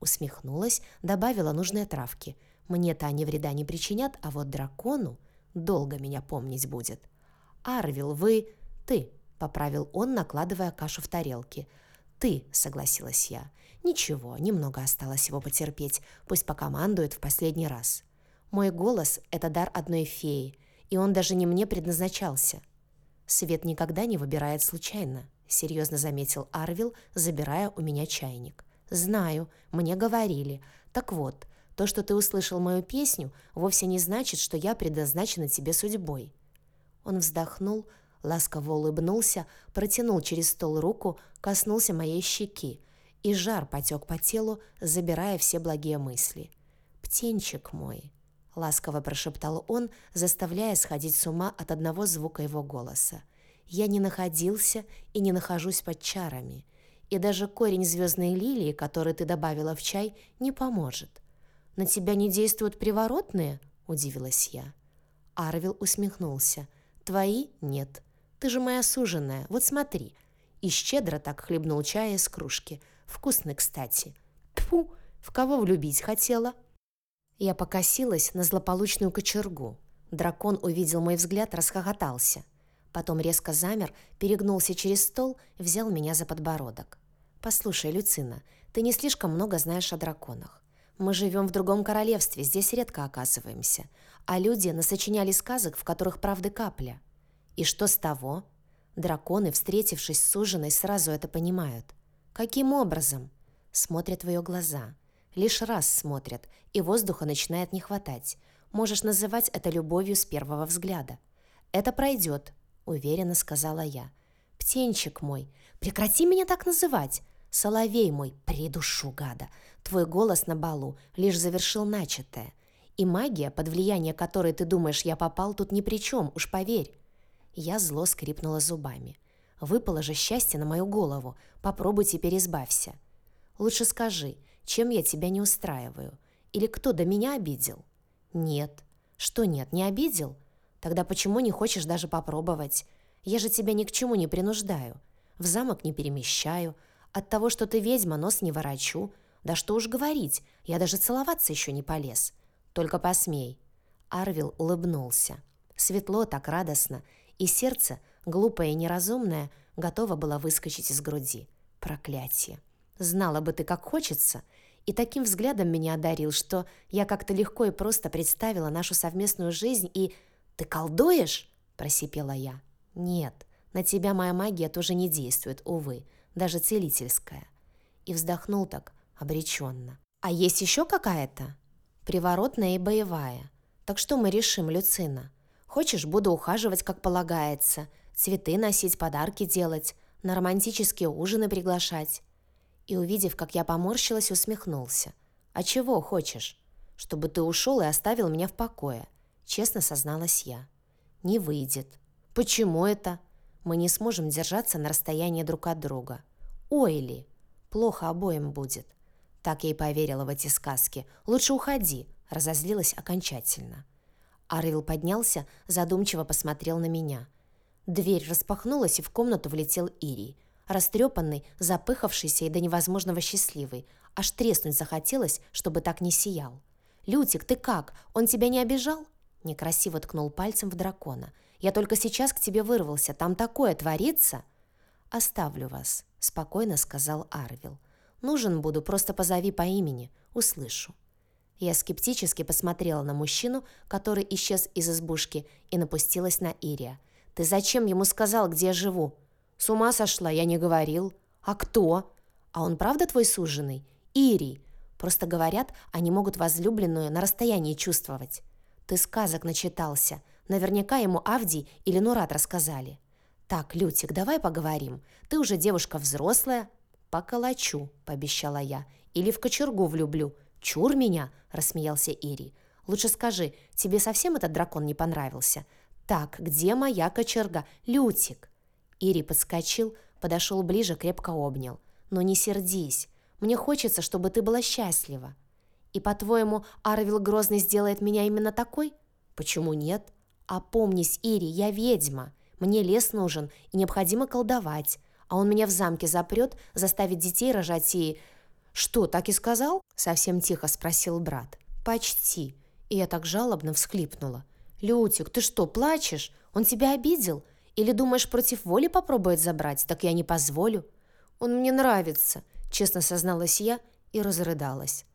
Усмехнулась, добавила нужные травки. Мне-то они вреда не причинят, а вот дракону долго меня помнить будет. «Арвил, вы... ты», — поправил он, накладывая кашу в тарелки. «Ты», — согласилась я. «Ничего, немного осталось его потерпеть, пусть покомандует в последний раз. Мой голос — это дар одной феи, и он даже не мне предназначался». «Свет никогда не выбирает случайно», — серьезно заметил Арвил, забирая у меня чайник. «Знаю, мне говорили. Так вот, то, что ты услышал мою песню, вовсе не значит, что я предназначена тебе судьбой». Он вздохнул, ласково улыбнулся, протянул через стол руку, коснулся моей щеки, и жар потек по телу, забирая все благие мысли. «Птенчик мой», — ласково прошептал он, заставляя сходить с ума от одного звука его голоса. «Я не находился и не нахожусь под чарами, и даже корень звездной лилии, который ты добавила в чай, не поможет. «На тебя не действуют приворотные?» – удивилась я. Арвил усмехнулся. «Твои – нет. Ты же моя суженая, вот смотри». И щедро так хлебнул чая из кружки. Вкусный, кстати. Тфу, в кого влюбить хотела? Я покосилась на злополучную кочергу. Дракон увидел мой взгляд, расхохотался. Потом резко замер, перегнулся через стол, взял меня за подбородок. «Послушай, Люцина, ты не слишком много знаешь о драконах. Мы живем в другом королевстве, здесь редко оказываемся. А люди насочиняли сказок, в которых правды капля. И что с того? Драконы, встретившись с суженой, сразу это понимают. Каким образом? Смотрят в ее глаза. Лишь раз смотрят, и воздуха начинает не хватать. Можешь называть это любовью с первого взгляда. «Это пройдет», — уверенно сказала я. «Птенчик мой, прекрати меня так называть!» «Соловей мой, придушу, гада! Твой голос на балу лишь завершил начатое. И магия, под влияние которой ты думаешь, я попал, тут ни при чем, уж поверь!» Я зло скрипнула зубами. «Выпало же счастье на мою голову. Попробуй теперь избавься. Лучше скажи, чем я тебя не устраиваю? Или кто до меня обидел?» «Нет». «Что нет, не обидел? Тогда почему не хочешь даже попробовать? Я же тебя ни к чему не принуждаю. В замок не перемещаю, от того, что ты ведьма, нос не ворочу. Да что уж говорить, я даже целоваться еще не полез. Только посмей». Арвил улыбнулся. Светло, так радостно, и сердце, глупое и неразумное, готово было выскочить из груди. Проклятие. Знала бы ты, как хочется, и таким взглядом меня одарил, что я как-то легко и просто представила нашу совместную жизнь и... «Ты колдуешь?» – просипела я. «Нет, на тебя моя магия тоже не действует, увы даже целительская. И вздохнул так обреченно. А есть еще какая-то? Приворотная и боевая. Так что мы решим, Люцина? Хочешь, буду ухаживать, как полагается, цветы носить, подарки делать, на романтические ужины приглашать. И, увидев, как я поморщилась, усмехнулся. «А чего хочешь? Чтобы ты ушел и оставил меня в покое», — честно созналась я. «Не выйдет». «Почему это?» мы не сможем держаться на расстоянии друг от друга. Ой ли, плохо обоим будет. Так я и поверила в эти сказки. Лучше уходи, разозлилась окончательно. Арвил поднялся, задумчиво посмотрел на меня. Дверь распахнулась, и в комнату влетел Ирий. растрепанный, запыхавшийся и до невозможного счастливый. Аж треснуть захотелось, чтобы так не сиял. «Лютик, ты как? Он тебя не обижал?» Некрасиво ткнул пальцем в дракона. «Я только сейчас к тебе вырвался. Там такое творится!» «Оставлю вас», — спокойно сказал Арвил. «Нужен буду, просто позови по имени. Услышу». Я скептически посмотрела на мужчину, который исчез из избушки, и напустилась на Ирия. «Ты зачем ему сказал, где я живу?» «С ума сошла, я не говорил». «А кто?» «А он правда твой суженый?» «Ирий. Просто говорят, они могут возлюбленную на расстоянии чувствовать. Ты сказок начитался. Наверняка ему Авдий или Нурат рассказали. Так, Лютик, давай поговорим. Ты уже девушка взрослая. Поколочу, пообещала я. Или в кочергу влюблю. Чур меня, рассмеялся Ирий. Лучше скажи, тебе совсем этот дракон не понравился? Так, где моя кочерга? Лютик. Ири подскочил, подошел ближе, крепко обнял. Но не сердись. Мне хочется, чтобы ты была счастлива. И, по-твоему, Арвил Грозный сделает меня именно такой? Почему нет? Опомнись, Ири, я ведьма. Мне лес нужен, и необходимо колдовать. А он меня в замке запрет, заставит детей рожать и... «Что, так и сказал?» — совсем тихо спросил брат. «Почти». И я так жалобно всхлипнула. «Лютик, ты что, плачешь? Он тебя обидел? Или думаешь, против воли попробует забрать? Так я не позволю». «Он мне нравится», честно созналась я и разрыдалась.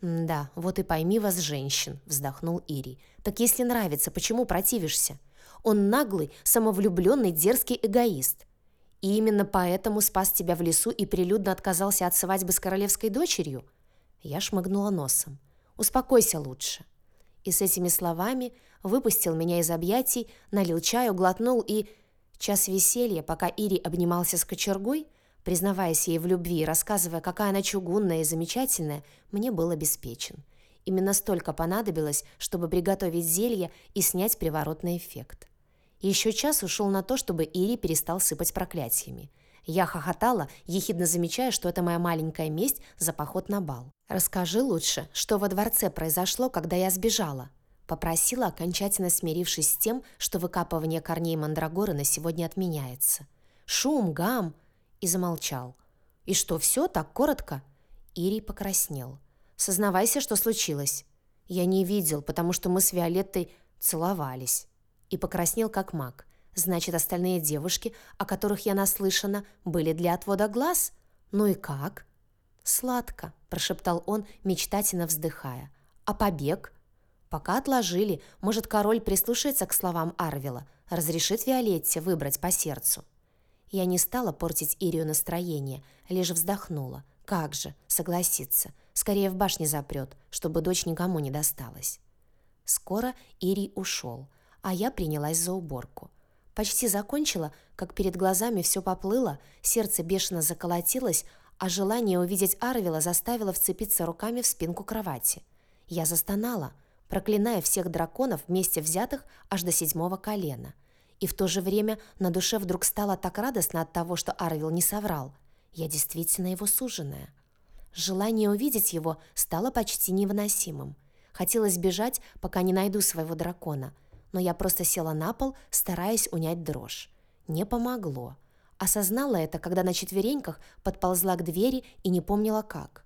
«Да, вот и пойми вас, женщин», — вздохнул Ирий. «Так если нравится, почему противишься? Он наглый, самовлюбленный, дерзкий эгоист. И именно поэтому спас тебя в лесу и прилюдно отказался от свадьбы с королевской дочерью?» Я шмыгнула носом. «Успокойся лучше». И с этими словами выпустил меня из объятий, налил чаю, глотнул и... Час веселья, пока Ири обнимался с кочергой — Признаваясь ей в любви и рассказывая, какая она чугунная и замечательная, мне был обеспечен. Именно столько понадобилось, чтобы приготовить зелье и снять приворотный эффект. Еще час ушел на то, чтобы Ири перестал сыпать проклятиями. Я хохотала, ехидно замечая, что это моя маленькая месть за поход на бал. «Расскажи лучше, что во дворце произошло, когда я сбежала?» Попросила, окончательно смирившись с тем, что выкапывание корней мандрагоры на сегодня отменяется. «Шум, гам!» и замолчал. «И что, все так коротко?» Ирий покраснел. «Сознавайся, что случилось». «Я не видел, потому что мы с Виолеттой целовались». И покраснел, как маг. «Значит, остальные девушки, о которых я наслышана, были для отвода глаз? Ну и как?» «Сладко», – прошептал он, мечтательно вздыхая. «А побег?» «Пока отложили. Может, король прислушается к словам Арвила, разрешит Виолетте выбрать по сердцу». Я не стала портить Ирию настроение, лишь вздохнула. Как же, согласиться. Скорее в башне запрет, чтобы дочь никому не досталась. Скоро Ирий ушел, а я принялась за уборку. Почти закончила, как перед глазами все поплыло, сердце бешено заколотилось, а желание увидеть Арвила заставило вцепиться руками в спинку кровати. Я застонала, проклиная всех драконов вместе взятых аж до седьмого колена – и в то же время на душе вдруг стало так радостно от того, что Арвил не соврал. Я действительно его суженая. Желание увидеть его стало почти невыносимым. Хотелось бежать, пока не найду своего дракона, но я просто села на пол, стараясь унять дрожь. Не помогло. Осознала это, когда на четвереньках подползла к двери и не помнила как.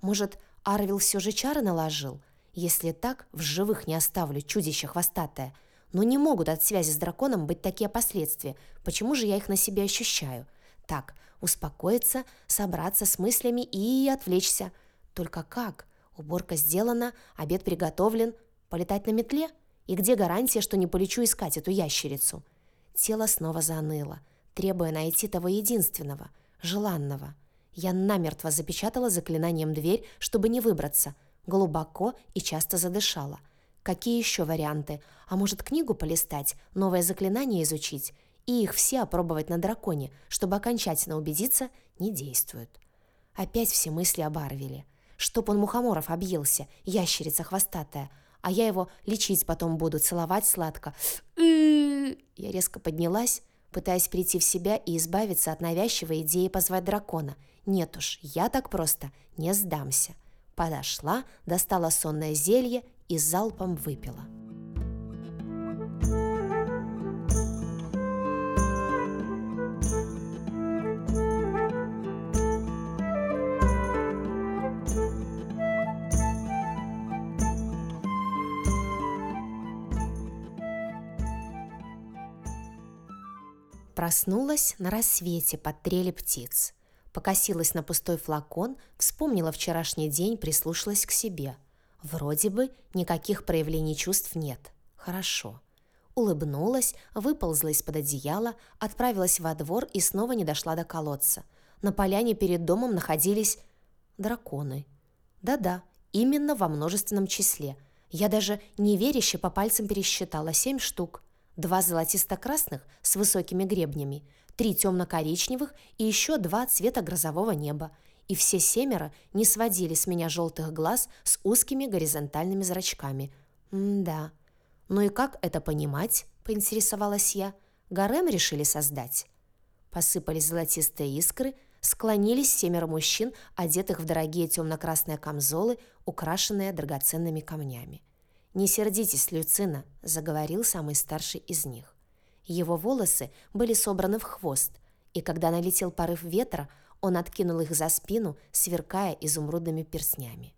Может, Арвил все же чары наложил? Если так, в живых не оставлю чудище хвостатое – но не могут от связи с драконом быть такие последствия. Почему же я их на себе ощущаю? Так, успокоиться, собраться с мыслями и отвлечься. Только как? Уборка сделана, обед приготовлен. Полетать на метле? И где гарантия, что не полечу искать эту ящерицу? Тело снова заныло, требуя найти того единственного, желанного. Я намертво запечатала заклинанием дверь, чтобы не выбраться. Глубоко и часто задышала – Какие еще варианты? А может, книгу полистать, новое заклинание изучить и их все опробовать на драконе, чтобы окончательно убедиться, не действуют. Опять все мысли об Арвеле. Чтоб он мухоморов объелся, ящерица хвостатая, а я его лечить потом буду, целовать сладко. Я резко поднялась, пытаясь прийти в себя и избавиться от навязчивой идеи позвать дракона. Нет уж, я так просто не сдамся. Подошла, достала сонное зелье и залпом выпила. Проснулась на рассвете под трели птиц. Покосилась на пустой флакон, вспомнила вчерашний день, прислушалась к себе. Вроде бы никаких проявлений чувств нет. Хорошо. Улыбнулась, выползла из-под одеяла, отправилась во двор и снова не дошла до колодца. На поляне перед домом находились драконы. Да-да, именно во множественном числе. Я даже неверяще по пальцам пересчитала семь штук. Два золотисто-красных с высокими гребнями, три темно-коричневых и еще два цвета грозового неба. И все семеро не сводили с меня желтых глаз с узкими горизонтальными зрачками. М-да. Ну и как это понимать, поинтересовалась я. Гарем решили создать. Посыпались золотистые искры, склонились семеро мужчин, одетых в дорогие темно-красные камзолы, украшенные драгоценными камнями. «Не сердитесь, Люцина», — заговорил самый старший из них. Его волосы были собраны в хвост, и когда налетел порыв ветра, он откинул их за спину, сверкая изумрудными перстнями.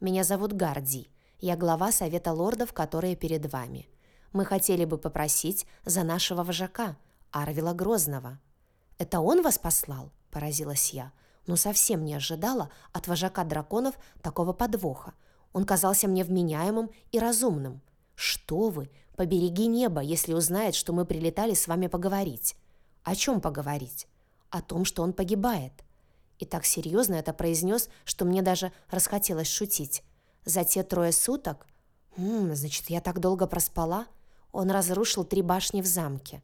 «Меня зовут Гарди. Я глава Совета лордов, которые перед вами. Мы хотели бы попросить за нашего вожака, Арвила Грозного». «Это он вас послал?» – поразилась я. Но совсем не ожидала от вожака драконов такого подвоха. Он казался мне вменяемым и разумным. «Что вы? Побереги небо, если узнает, что мы прилетали с вами поговорить». «О чем поговорить?» «О том, что он погибает». И так серьезно это произнес, что мне даже расхотелось шутить. За те трое суток? М значит, я так долго проспала? Он разрушил три башни в замке.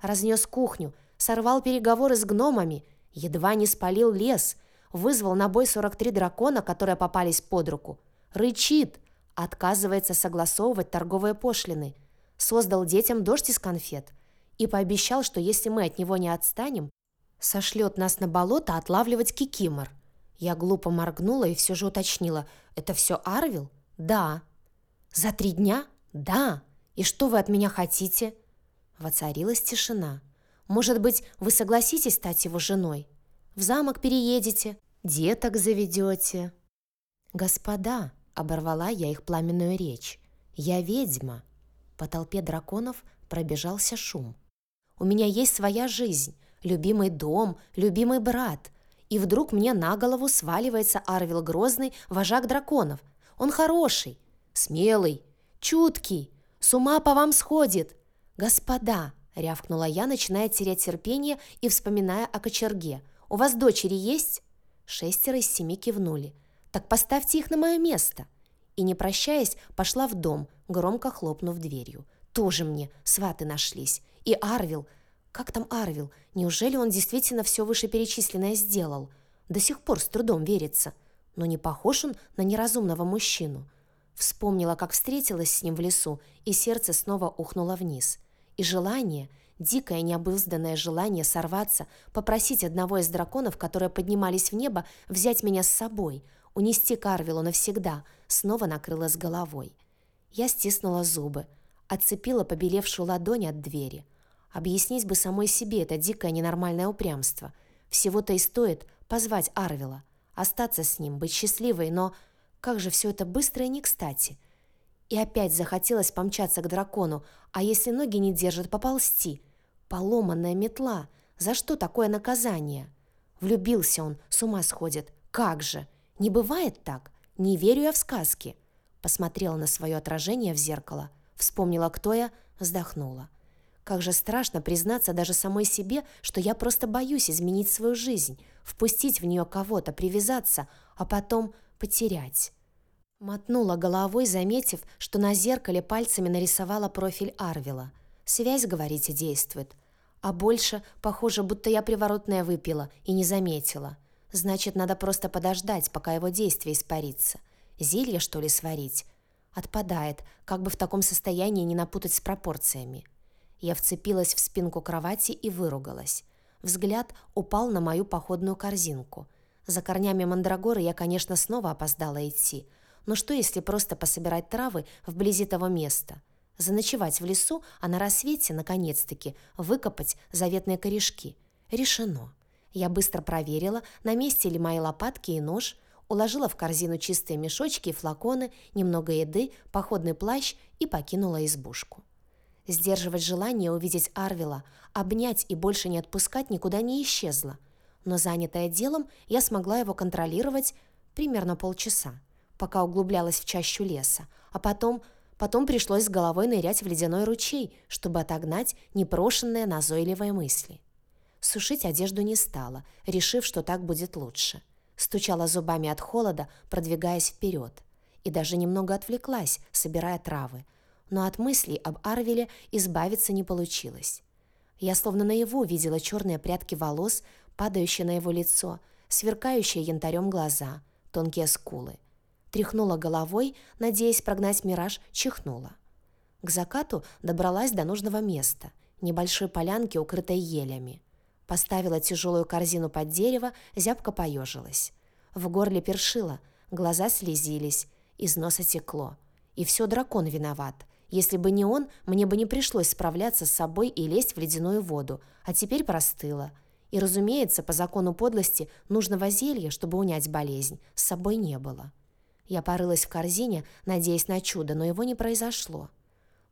Разнес кухню, сорвал переговоры с гномами, едва не спалил лес, вызвал на бой 43 дракона, которые попались под руку. Рычит, отказывается согласовывать торговые пошлины, создал детям дождь из конфет и пообещал, что если мы от него не отстанем, сошлет нас на болото отлавливать кикимор. Я глупо моргнула и все же уточнила. «Это все Арвил?» «Да». «За три дня?» «Да». «И что вы от меня хотите?» Воцарилась тишина. «Может быть, вы согласитесь стать его женой? В замок переедете, деток заведете?» «Господа!» — оборвала я их пламенную речь. «Я ведьма!» По толпе драконов пробежался шум. «У меня есть своя жизнь, любимый дом, любимый брат, и вдруг мне на голову сваливается Арвил Грозный, вожак драконов. Он хороший, смелый, чуткий, с ума по вам сходит. Господа, рявкнула я, начиная терять терпение и вспоминая о кочерге. У вас дочери есть? Шестеро из семи кивнули. Так поставьте их на мое место. И, не прощаясь, пошла в дом, громко хлопнув дверью. Тоже мне сваты нашлись. И Арвил, как там Арвил? Неужели он действительно все вышеперечисленное сделал? До сих пор с трудом верится. Но не похож он на неразумного мужчину. Вспомнила, как встретилась с ним в лесу, и сердце снова ухнуло вниз. И желание, дикое необузданное желание сорваться, попросить одного из драконов, которые поднимались в небо, взять меня с собой, унести к Арвилу навсегда, снова накрыло с головой. Я стиснула зубы, отцепила побелевшую ладонь от двери – Объяснить бы самой себе это дикое ненормальное упрямство. Всего-то и стоит позвать Арвила, остаться с ним, быть счастливой, но как же все это быстро и не кстати. И опять захотелось помчаться к дракону, а если ноги не держат, поползти. Поломанная метла. За что такое наказание? Влюбился он, с ума сходит. Как же? Не бывает так. Не верю я в сказки. Посмотрела на свое отражение в зеркало. Вспомнила, кто я, вздохнула. Как же страшно признаться даже самой себе, что я просто боюсь изменить свою жизнь, впустить в нее кого-то, привязаться, а потом потерять. Мотнула головой, заметив, что на зеркале пальцами нарисовала профиль Арвила. Связь, говорите, действует. А больше, похоже, будто я приворотное выпила и не заметила. Значит, надо просто подождать, пока его действие испарится. Зелье, что ли, сварить? Отпадает, как бы в таком состоянии не напутать с пропорциями. Я вцепилась в спинку кровати и выругалась. Взгляд упал на мою походную корзинку. За корнями мандрагоры я, конечно, снова опоздала идти. Но что, если просто пособирать травы вблизи того места? Заночевать в лесу, а на рассвете, наконец-таки, выкопать заветные корешки. Решено. Я быстро проверила, на месте ли мои лопатки и нож, уложила в корзину чистые мешочки и флаконы, немного еды, походный плащ и покинула избушку. Сдерживать желание увидеть Арвила, обнять и больше не отпускать никуда не исчезло. Но занятая делом, я смогла его контролировать примерно полчаса, пока углублялась в чащу леса, а потом, потом пришлось с головой нырять в ледяной ручей, чтобы отогнать непрошенные назойливые мысли. Сушить одежду не стала, решив, что так будет лучше. Стучала зубами от холода, продвигаясь вперед. И даже немного отвлеклась, собирая травы – но от мыслей об Арвеле избавиться не получилось. Я словно наяву видела черные прядки волос, падающие на его лицо, сверкающие янтарем глаза, тонкие скулы. Тряхнула головой, надеясь прогнать мираж, чихнула. К закату добралась до нужного места, небольшой полянки, укрытой елями. Поставила тяжелую корзину под дерево, зябко поежилась. В горле першило, глаза слезились, из носа текло. И все дракон виноват — если бы не он, мне бы не пришлось справляться с собой и лезть в ледяную воду, а теперь простыла. И, разумеется, по закону подлости нужного зелья, чтобы унять болезнь, с собой не было. Я порылась в корзине, надеясь на чудо, но его не произошло.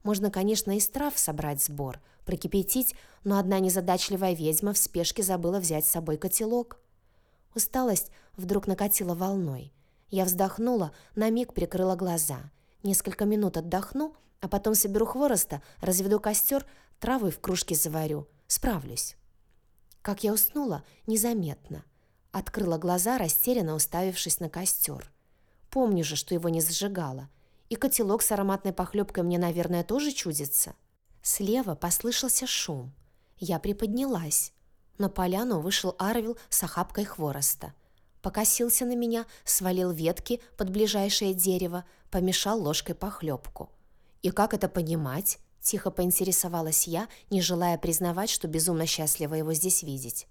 Можно, конечно, из трав собрать сбор, прокипятить, но одна незадачливая ведьма в спешке забыла взять с собой котелок. Усталость вдруг накатила волной. Я вздохнула, на миг прикрыла глаза. Несколько минут отдохну, а потом соберу хвороста, разведу костер, травы в кружке заварю. Справлюсь. Как я уснула, незаметно. Открыла глаза, растерянно уставившись на костер. Помню же, что его не зажигала. И котелок с ароматной похлебкой мне, наверное, тоже чудится. Слева послышался шум. Я приподнялась. На поляну вышел Арвил с охапкой хвороста. Покосился на меня, свалил ветки под ближайшее дерево, помешал ложкой похлебку. «И как это понимать?» – тихо поинтересовалась я, не желая признавать, что безумно счастлива его здесь видеть.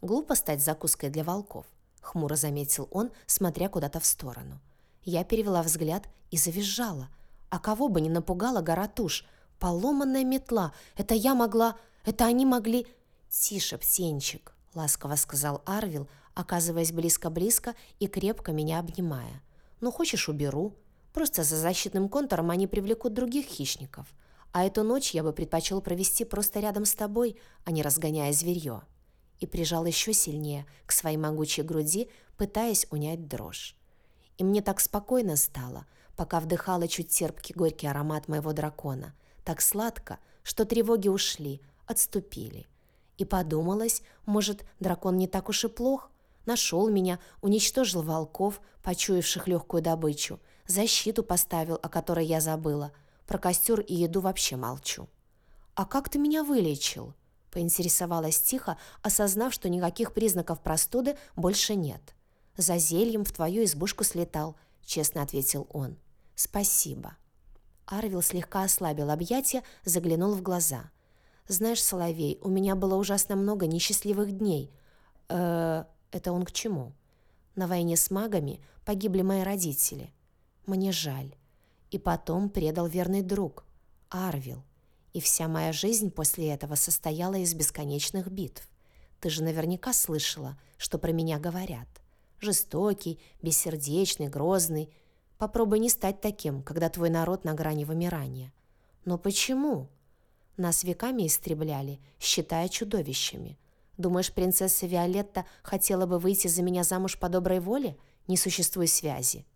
«Глупо стать закуской для волков», – хмуро заметил он, смотря куда-то в сторону. Я перевела взгляд и завизжала. А кого бы не напугала гора туш? Поломанная метла. Это я могла... Это они могли... «Тише, птенчик», — ласково сказал Арвил, оказываясь близко-близко и крепко меня обнимая. «Ну, хочешь, уберу?» Просто за защитным контуром они привлекут других хищников. А эту ночь я бы предпочел провести просто рядом с тобой, а не разгоняя зверье. И прижал еще сильнее к своей могучей груди, пытаясь унять дрожь. И мне так спокойно стало, пока вдыхала чуть терпкий горький аромат моего дракона. Так сладко, что тревоги ушли, отступили. И подумалось, может, дракон не так уж и плох? Нашел меня, уничтожил волков, почуявших легкую добычу, защиту поставил, о которой я забыла. Про костер и еду вообще молчу. «А как ты меня вылечил?» — поинтересовалась тихо, осознав, что никаких признаков простуды больше нет. «За зельем в твою избушку слетал», — честно ответил он. «Спасибо». Арвил слегка ослабил объятия, заглянул в глаза. «Знаешь, Соловей, у меня было ужасно много несчастливых дней. Э, это он к чему? На войне с магами погибли мои родители. Мне жаль. И потом предал верный друг, Арвил. И вся моя жизнь после этого состояла из бесконечных битв. Ты же наверняка слышала, что про меня говорят. Жестокий, бессердечный, грозный. Попробуй не стать таким, когда твой народ на грани вымирания. Но почему? Нас веками истребляли, считая чудовищами. Думаешь, принцесса Виолетта хотела бы выйти за меня замуж по доброй воле? Не существует связи.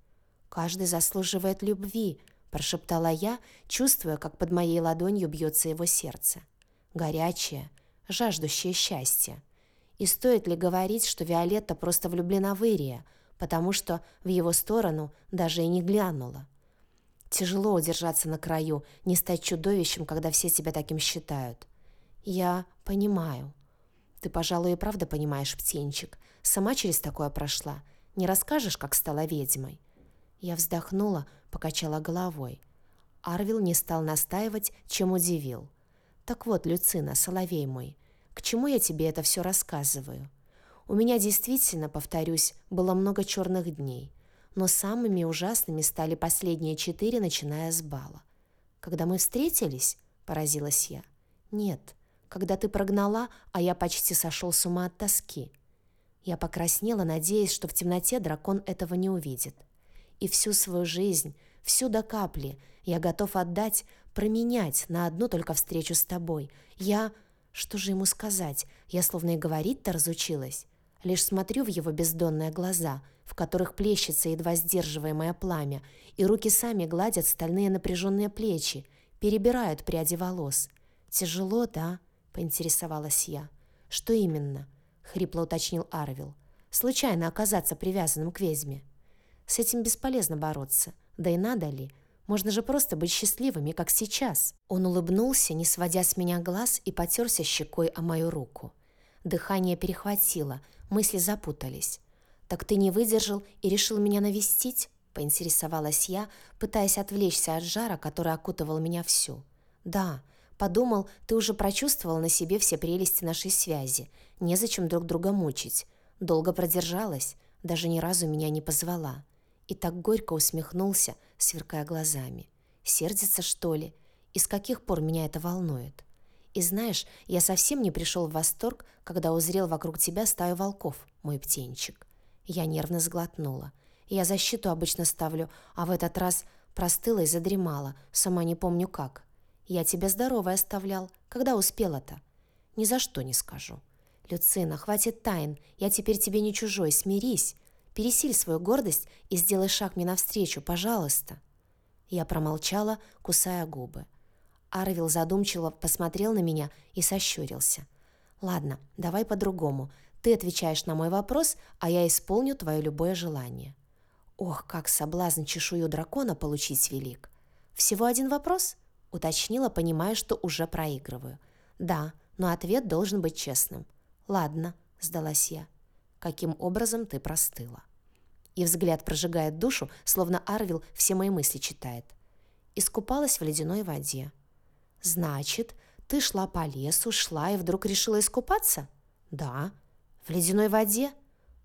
«Каждый заслуживает любви», – прошептала я, чувствуя, как под моей ладонью бьется его сердце. Горячее, жаждущее счастья. И стоит ли говорить, что Виолетта просто влюблена в Ирия, потому что в его сторону даже и не глянула? Тяжело удержаться на краю, не стать чудовищем, когда все тебя таким считают. Я понимаю. Ты, пожалуй, и правда понимаешь, птенчик. Сама через такое прошла. Не расскажешь, как стала ведьмой? Я вздохнула, покачала головой. Арвил не стал настаивать, чем удивил. «Так вот, Люцина, соловей мой, к чему я тебе это все рассказываю? У меня действительно, повторюсь, было много черных дней, но самыми ужасными стали последние четыре, начиная с бала. Когда мы встретились, поразилась я. Нет, когда ты прогнала, а я почти сошел с ума от тоски. Я покраснела, надеясь, что в темноте дракон этого не увидит и всю свою жизнь, всю до капли, я готов отдать, променять на одну только встречу с тобой. Я... Что же ему сказать? Я словно и говорить-то разучилась. Лишь смотрю в его бездонные глаза, в которых плещется едва сдерживаемое пламя, и руки сами гладят стальные напряженные плечи, перебирают пряди волос. «Тяжело, да?» — поинтересовалась я. «Что именно?» — хрипло уточнил Арвил. «Случайно оказаться привязанным к ведьме. С этим бесполезно бороться. Да и надо ли? Можно же просто быть счастливыми, как сейчас». Он улыбнулся, не сводя с меня глаз, и потерся щекой о мою руку. Дыхание перехватило, мысли запутались. «Так ты не выдержал и решил меня навестить?» — поинтересовалась я, пытаясь отвлечься от жара, который окутывал меня всю. «Да», Подумал, ты уже прочувствовал на себе все прелести нашей связи. Незачем друг друга мучить. Долго продержалась, даже ни разу меня не позвала. И так горько усмехнулся, сверкая глазами. Сердится, что ли? И с каких пор меня это волнует? И знаешь, я совсем не пришел в восторг, когда узрел вокруг тебя стаю волков, мой птенчик. Я нервно сглотнула. Я защиту обычно ставлю, а в этот раз простыла и задремала, сама не помню как. Я тебя здоровой оставлял. Когда успела-то? Ни за что не скажу. Люцина, хватит тайн. Я теперь тебе не чужой. Смирись. Пересиль свою гордость и сделай шаг мне навстречу, пожалуйста. Я промолчала, кусая губы. Арвил задумчиво посмотрел на меня и сощурился. «Ладно, давай по-другому. Ты отвечаешь на мой вопрос, а я исполню твое любое желание». Ох, как соблазн чешую дракона получить велик. Всего один вопрос? Уточнила, понимая, что уже проигрываю. «Да, но ответ должен быть честным». «Ладно», — сдалась я. «Каким образом ты простыла?» И взгляд прожигает душу, словно Арвил все мои мысли читает. Искупалась в ледяной воде. «Значит, ты шла по лесу, шла и вдруг решила искупаться?» «Да». «В ледяной воде?»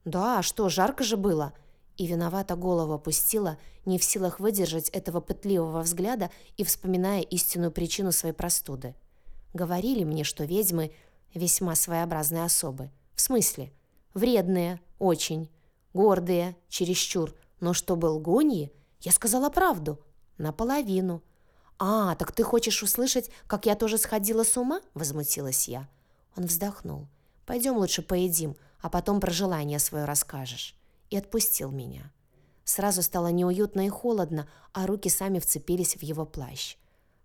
«Да, а что, жарко же было?» и виновато голову опустила, не в силах выдержать этого пытливого взгляда и вспоминая истинную причину своей простуды. Говорили мне, что ведьмы весьма своеобразные особы. В смысле? Вредные, очень. Гордые, чересчур. Но что был лгуньи, я сказала правду. Наполовину. «А, так ты хочешь услышать, как я тоже сходила с ума?» – возмутилась я. Он вздохнул. «Пойдем лучше поедим, а потом про желание свое расскажешь» и отпустил меня. Сразу стало неуютно и холодно, а руки сами вцепились в его плащ.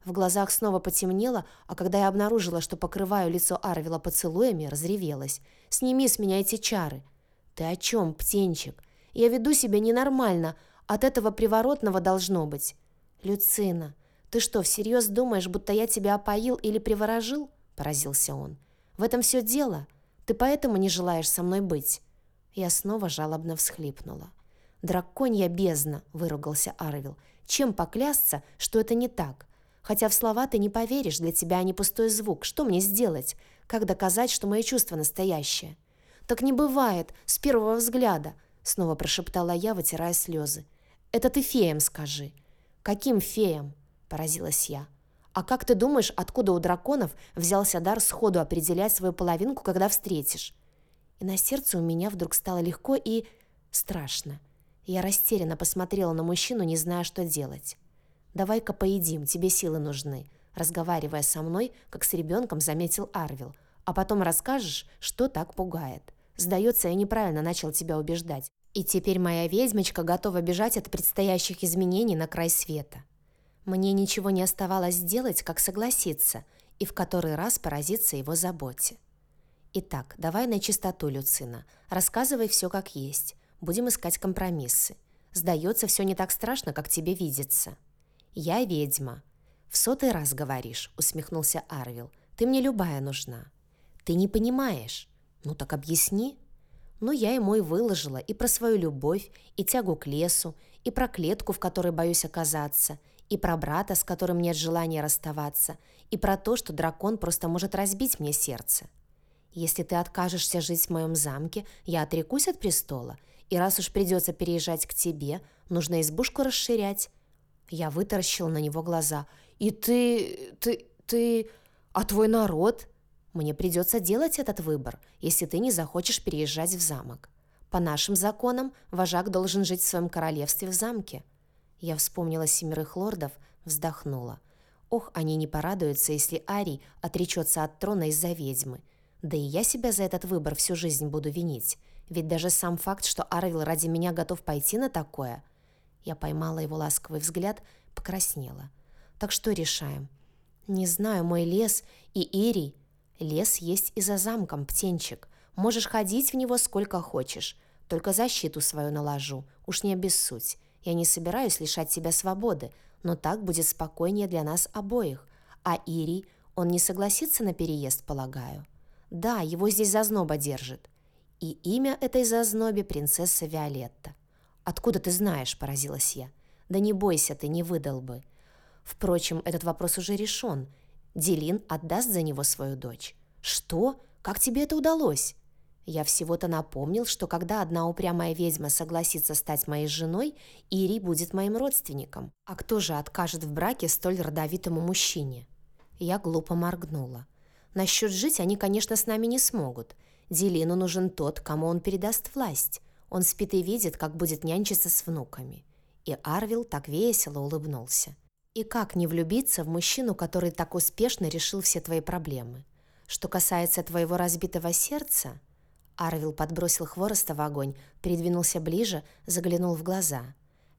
В глазах снова потемнело, а когда я обнаружила, что покрываю лицо Арвила поцелуями, разревелась. «Сними с меня эти чары!» «Ты о чем, птенчик? Я веду себя ненормально. От этого приворотного должно быть». «Люцина, ты что, всерьез думаешь, будто я тебя опоил или приворожил?» – поразился он. «В этом все дело. Ты поэтому не желаешь со мной быть?» Я снова жалобно всхлипнула. «Драконья бездна!» – выругался Арвил. «Чем поклясться, что это не так? Хотя в слова ты не поверишь, для тебя они пустой звук. Что мне сделать? Как доказать, что мои чувства настоящие?» «Так не бывает, с первого взгляда!» – снова прошептала я, вытирая слезы. «Это ты феям скажи». «Каким феям?» – поразилась я. «А как ты думаешь, откуда у драконов взялся дар сходу определять свою половинку, когда встретишь? и на сердце у меня вдруг стало легко и страшно. Я растерянно посмотрела на мужчину, не зная, что делать. «Давай-ка поедим, тебе силы нужны», разговаривая со мной, как с ребенком, заметил Арвил. «А потом расскажешь, что так пугает. Сдается, я неправильно начал тебя убеждать. И теперь моя ведьмочка готова бежать от предстоящих изменений на край света». Мне ничего не оставалось сделать, как согласиться и в который раз поразиться его заботе. Итак, давай на чистоту, Люцина. Рассказывай все как есть. Будем искать компромиссы. Сдается, все не так страшно, как тебе видится. Я ведьма. В сотый раз говоришь, усмехнулся Арвил. Ты мне любая нужна. Ты не понимаешь. Ну так объясни. Ну, я ему и выложила и про свою любовь, и тягу к лесу, и про клетку, в которой боюсь оказаться, и про брата, с которым нет желания расставаться, и про то, что дракон просто может разбить мне сердце. Если ты откажешься жить в моем замке, я отрекусь от престола, и раз уж придется переезжать к тебе, нужно избушку расширять». Я вытаращила на него глаза. «И ты... ты... ты... а твой народ?» «Мне придется делать этот выбор, если ты не захочешь переезжать в замок. По нашим законам, вожак должен жить в своем королевстве в замке». Я вспомнила семерых лордов, вздохнула. Ох, они не порадуются, если Арий отречется от трона из-за ведьмы. Да и я себя за этот выбор всю жизнь буду винить. Ведь даже сам факт, что Арвил ради меня готов пойти на такое... Я поймала его ласковый взгляд, покраснела. Так что решаем? Не знаю, мой лес и Ирий. Лес есть и за замком, птенчик. Можешь ходить в него сколько хочешь. Только защиту свою наложу. Уж не обессудь. Я не собираюсь лишать себя свободы, но так будет спокойнее для нас обоих. А Ирий, он не согласится на переезд, полагаю. Да, его здесь зазноба держит. И имя этой зазнобе принцесса Виолетта. «Откуда ты знаешь?» – поразилась я. «Да не бойся ты, не выдал бы». Впрочем, этот вопрос уже решен. Делин отдаст за него свою дочь. «Что? Как тебе это удалось?» Я всего-то напомнил, что когда одна упрямая ведьма согласится стать моей женой, Ири будет моим родственником. А кто же откажет в браке столь родовитому мужчине? Я глупо моргнула. Насчет жить они, конечно, с нами не смогут. Делину нужен тот, кому он передаст власть. Он спит и видит, как будет нянчиться с внуками. И Арвил так весело улыбнулся. И как не влюбиться в мужчину, который так успешно решил все твои проблемы? Что касается твоего разбитого сердца... Арвил подбросил хвороста в огонь, придвинулся ближе, заглянул в глаза.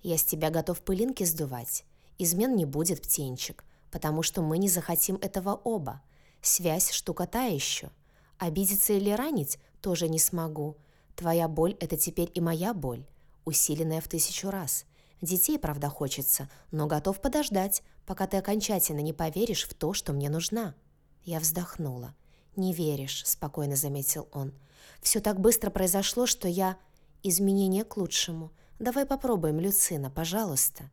«Я с тебя готов пылинки сдувать. Измен не будет, птенчик, потому что мы не захотим этого оба. Связь штука та еще. Обидеться или ранить тоже не смогу. Твоя боль — это теперь и моя боль, усиленная в тысячу раз. Детей, правда, хочется, но готов подождать, пока ты окончательно не поверишь в то, что мне нужна». Я вздохнула. «Не веришь», — спокойно заметил он. «Все так быстро произошло, что я...» «Изменение к лучшему. Давай попробуем, Люцина, пожалуйста».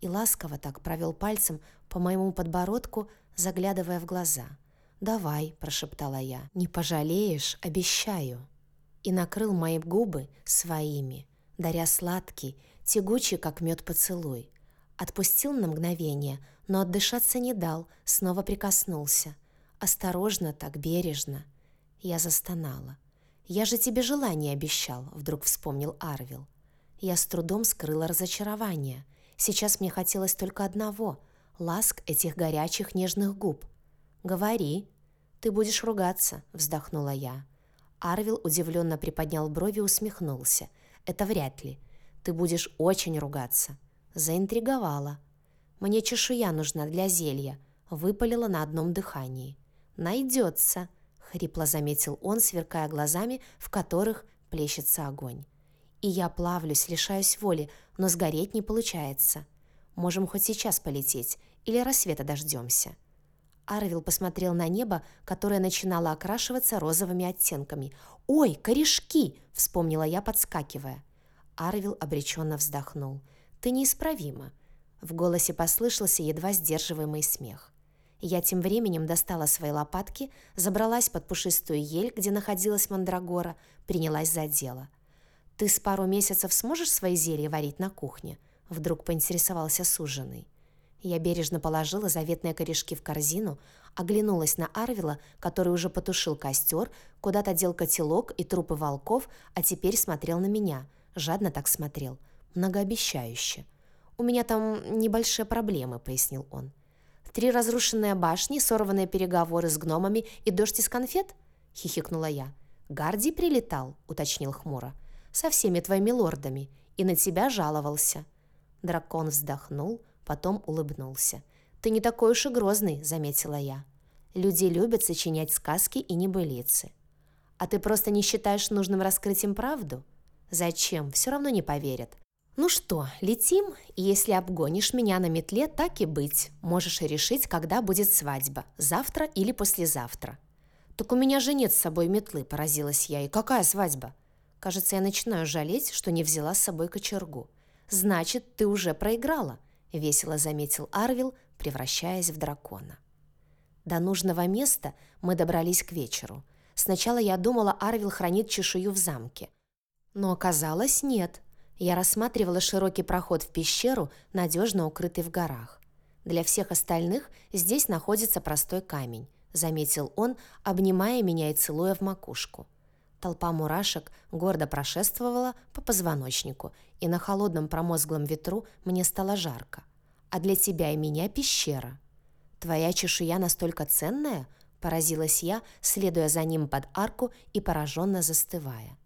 И ласково так провел пальцем по моему подбородку, заглядывая в глаза. «Давай», — прошептала я, — «не пожалеешь, обещаю». И накрыл мои губы своими, даря сладкий, тягучий, как мед поцелуй. Отпустил на мгновение, но отдышаться не дал, снова прикоснулся. Осторожно так, бережно. Я застонала. «Я же тебе желание обещал», — вдруг вспомнил Арвил. Я с трудом скрыла разочарование. Сейчас мне хотелось только одного — ласк этих горячих нежных губ — «Говори». «Ты будешь ругаться», — вздохнула я. Арвил удивленно приподнял брови и усмехнулся. «Это вряд ли. Ты будешь очень ругаться». Заинтриговала. «Мне чешуя нужна для зелья», — выпалила на одном дыхании. «Найдется», — хрипло заметил он, сверкая глазами, в которых плещется огонь. «И я плавлюсь, лишаюсь воли, но сгореть не получается. Можем хоть сейчас полететь, или рассвета дождемся». Арвил посмотрел на небо, которое начинало окрашиваться розовыми оттенками. «Ой, корешки!» — вспомнила я, подскакивая. Арвил обреченно вздохнул. «Ты неисправима!» В голосе послышался едва сдерживаемый смех. Я тем временем достала свои лопатки, забралась под пушистую ель, где находилась мандрагора, принялась за дело. «Ты с пару месяцев сможешь свои зелья варить на кухне?» Вдруг поинтересовался суженый. Я бережно положила заветные корешки в корзину, оглянулась на Арвила, который уже потушил костер, куда-то дел котелок и трупы волков, а теперь смотрел на меня. Жадно так смотрел. Многообещающе. «У меня там небольшие проблемы», — пояснил он. «Три разрушенные башни, сорванные переговоры с гномами и дождь из конфет?» — хихикнула я. «Гарди прилетал», — уточнил хмуро. «Со всеми твоими лордами. И на тебя жаловался». Дракон вздохнул, потом улыбнулся. «Ты не такой уж и грозный», — заметила я. «Люди любят сочинять сказки и небылицы. А ты просто не считаешь нужным раскрыть им правду? Зачем? Все равно не поверят. Ну что, летим, если обгонишь меня на метле, так и быть. Можешь решить, когда будет свадьба, завтра или послезавтра». «Так у меня же нет с собой метлы», — поразилась я. «И какая свадьба?» Кажется, я начинаю жалеть, что не взяла с собой кочергу. «Значит, ты уже проиграла. — весело заметил Арвил, превращаясь в дракона. До нужного места мы добрались к вечеру. Сначала я думала, Арвил хранит чешую в замке. Но оказалось, нет. Я рассматривала широкий проход в пещеру, надежно укрытый в горах. Для всех остальных здесь находится простой камень, заметил он, обнимая меня и целуя в макушку. Толпа мурашек гордо прошествовала по позвоночнику, и на холодном промозглом ветру мне стало жарко. А для тебя и меня пещера. Твоя чешуя настолько ценная?» – поразилась я, следуя за ним под арку и пораженно застывая.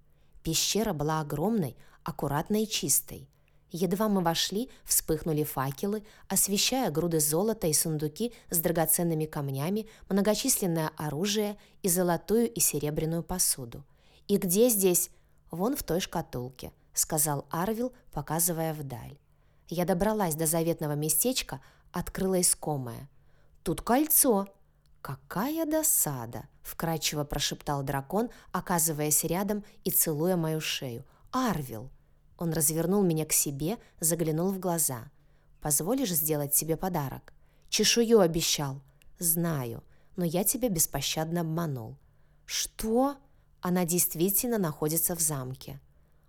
Пещера была огромной, аккуратной и чистой. Едва мы вошли, вспыхнули факелы, освещая груды золота и сундуки с драгоценными камнями, многочисленное оружие и золотую и серебряную посуду. «И где здесь?» «Вон в той шкатулке», — сказал Арвил, показывая вдаль. Я добралась до заветного местечка, открыла искомое. «Тут кольцо!» «Какая досада!» — вкрадчиво прошептал дракон, оказываясь рядом и целуя мою шею. «Арвил!» Он развернул меня к себе, заглянул в глаза. «Позволишь сделать себе подарок?» «Чешую обещал». «Знаю, но я тебя беспощадно обманул». «Что?» Она действительно находится в замке.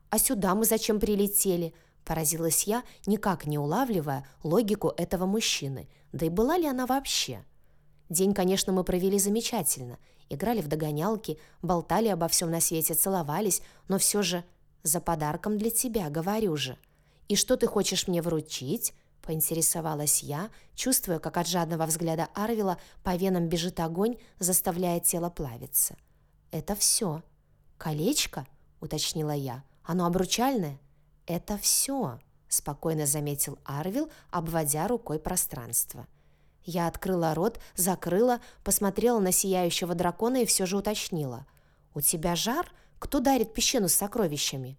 «А сюда мы зачем прилетели?» Поразилась я, никак не улавливая логику этого мужчины. Да и была ли она вообще? День, конечно, мы провели замечательно. Играли в догонялки, болтали обо всем на свете, целовались, но все же «За подарком для тебя, говорю же». «И что ты хочешь мне вручить?» — поинтересовалась я, чувствуя, как от жадного взгляда Арвила по венам бежит огонь, заставляя тело плавиться. «Это все». «Колечко?» — уточнила я. «Оно обручальное?» «Это все», — спокойно заметил Арвил, обводя рукой пространство. Я открыла рот, закрыла, посмотрела на сияющего дракона и все же уточнила. «У тебя жар? Кто дарит пещену с сокровищами?»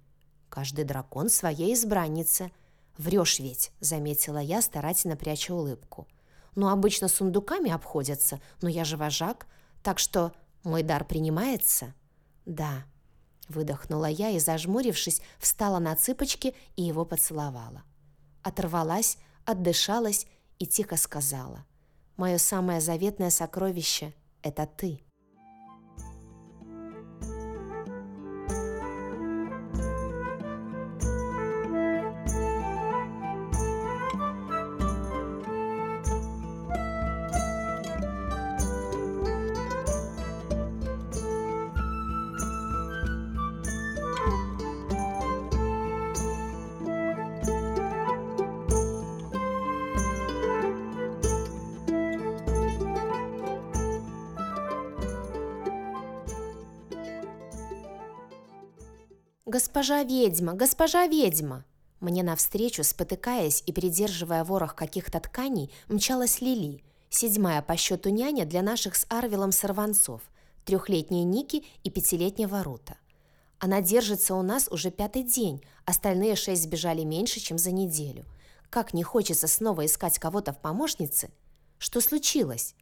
«Каждый дракон своей избраннице». «Врешь ведь», — заметила я, старательно пряча улыбку. «Ну, обычно сундуками обходятся, но я же вожак, так что мой дар принимается?» «Да», — выдохнула я и, зажмурившись, встала на цыпочки и его поцеловала. Оторвалась, отдышалась и тихо сказала. «Мое самое заветное сокровище — это ты». «Госпожа ведьма! Госпожа ведьма!» Мне навстречу, спотыкаясь и придерживая ворох каких-то тканей, мчалась Лили, седьмая по счету няня для наших с Арвилом сорванцов, трехлетней Ники и пятилетнего Рута. Она держится у нас уже пятый день, остальные шесть сбежали меньше, чем за неделю. Как не хочется снова искать кого-то в помощнице? Что случилось?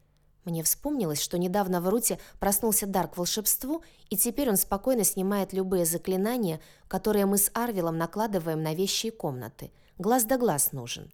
Мне вспомнилось, что недавно в Руте проснулся дар к волшебству, и теперь он спокойно снимает любые заклинания, которые мы с Арвилом накладываем на вещи и комнаты. Глаз да глаз нужен.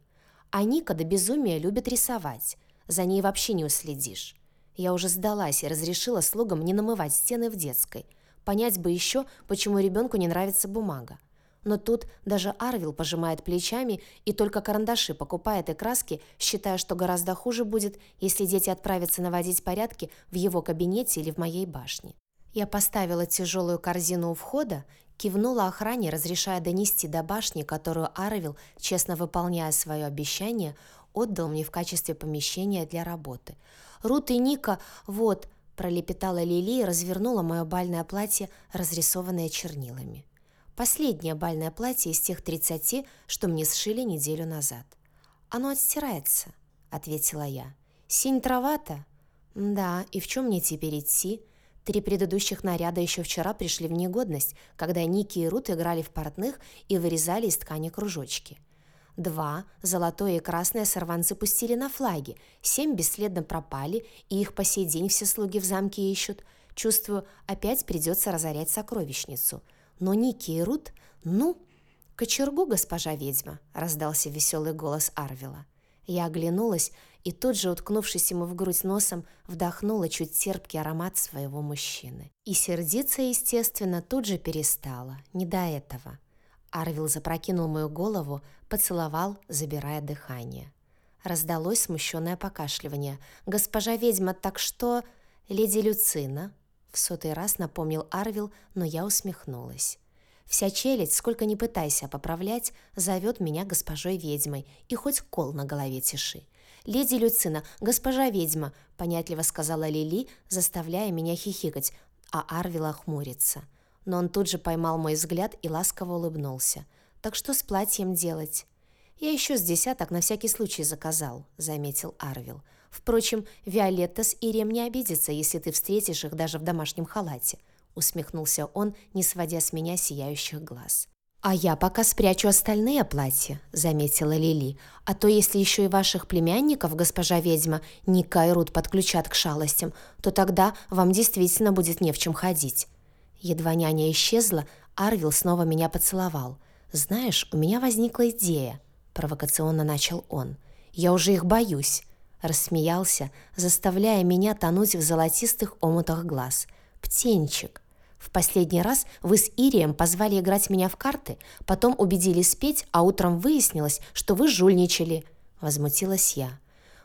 А Ника до безумия любит рисовать. За ней вообще не уследишь. Я уже сдалась и разрешила слугам не намывать стены в детской. Понять бы еще, почему ребенку не нравится бумага. Но тут даже Арвил пожимает плечами и только карандаши покупает и краски, считая, что гораздо хуже будет, если дети отправятся наводить порядки в его кабинете или в моей башне. Я поставила тяжелую корзину у входа, кивнула охране, разрешая донести до башни, которую Арвил, честно выполняя свое обещание, отдал мне в качестве помещения для работы. «Рут и Ника, вот», – пролепетала Лили и развернула мое бальное платье, разрисованное чернилами. Последнее бальное платье из тех тридцати, что мне сшили неделю назад. «Оно отстирается», — ответила я. «Синь травата?» «Да, и в чем мне теперь идти?» Три предыдущих наряда еще вчера пришли в негодность, когда Ники и Рут играли в портных и вырезали из ткани кружочки. Два, золотое и красное сорванцы пустили на флаги, семь бесследно пропали, и их по сей день все слуги в замке ищут. Чувствую, опять придется разорять сокровищницу — но Ники и ну... «Кочергу, госпожа ведьма!» — раздался веселый голос Арвила. Я оглянулась и тут же, уткнувшись ему в грудь носом, вдохнула чуть терпкий аромат своего мужчины. И сердиться, естественно, тут же перестала. Не до этого. Арвил запрокинул мою голову, поцеловал, забирая дыхание. Раздалось смущенное покашливание. «Госпожа ведьма, так что...» «Леди Люцина», в сотый раз напомнил Арвил, но я усмехнулась. Вся челядь, сколько ни пытайся поправлять, зовет меня госпожой ведьмой, и хоть кол на голове тиши. «Леди Люцина, госпожа ведьма», — понятливо сказала Лили, заставляя меня хихикать, а Арвила хмурится. Но он тут же поймал мой взгляд и ласково улыбнулся. «Так что с платьем делать?» «Я еще с десяток на всякий случай заказал», — заметил Арвил. «Впрочем, Виолетта с Ирием не обидятся, если ты встретишь их даже в домашнем халате», — усмехнулся он, не сводя с меня сияющих глаз. «А я пока спрячу остальные платья», — заметила Лили. «А то если еще и ваших племянников, госпожа ведьма, Ника и Рут подключат к шалостям, то тогда вам действительно будет не в чем ходить». Едва няня исчезла, Арвил снова меня поцеловал. «Знаешь, у меня возникла идея», — провокационно начал он. «Я уже их боюсь», — рассмеялся, заставляя меня тонуть в золотистых омутах глаз. «Птенчик, в последний раз вы с Ирием позвали играть меня в карты, потом убедили спеть, а утром выяснилось, что вы жульничали», — возмутилась я.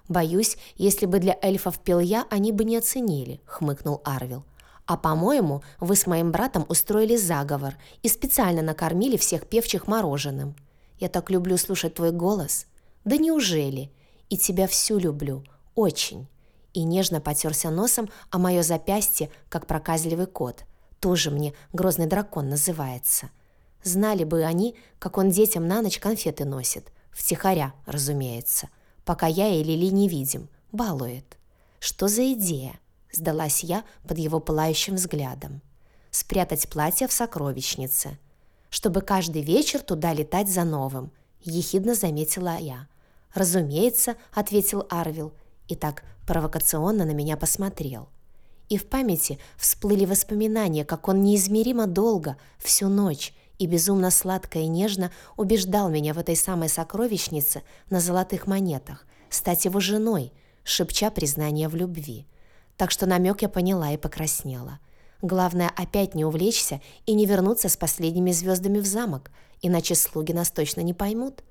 «Боюсь, если бы для эльфов пел я, они бы не оценили», — хмыкнул Арвил. «А, по-моему, вы с моим братом устроили заговор и специально накормили всех певчих мороженым. Я так люблю слушать твой голос. Да неужели? И тебя всю люблю. Очень». И нежно потерся носом о мое запястье, как проказливый кот — тоже мне грозный дракон называется. Знали бы они, как он детям на ночь конфеты носит. Втихаря, разумеется. Пока я и Лили не видим. Балует. Что за идея? Сдалась я под его пылающим взглядом. Спрятать платье в сокровищнице. Чтобы каждый вечер туда летать за новым. Ехидно заметила я. «Разумеется», — ответил Арвил, и так провокационно на меня посмотрел — и в памяти всплыли воспоминания, как он неизмеримо долго, всю ночь, и безумно сладко и нежно убеждал меня в этой самой сокровищнице на золотых монетах, стать его женой, шепча признание в любви. Так что намек я поняла и покраснела. Главное опять не увлечься и не вернуться с последними звездами в замок, иначе слуги нас точно не поймут.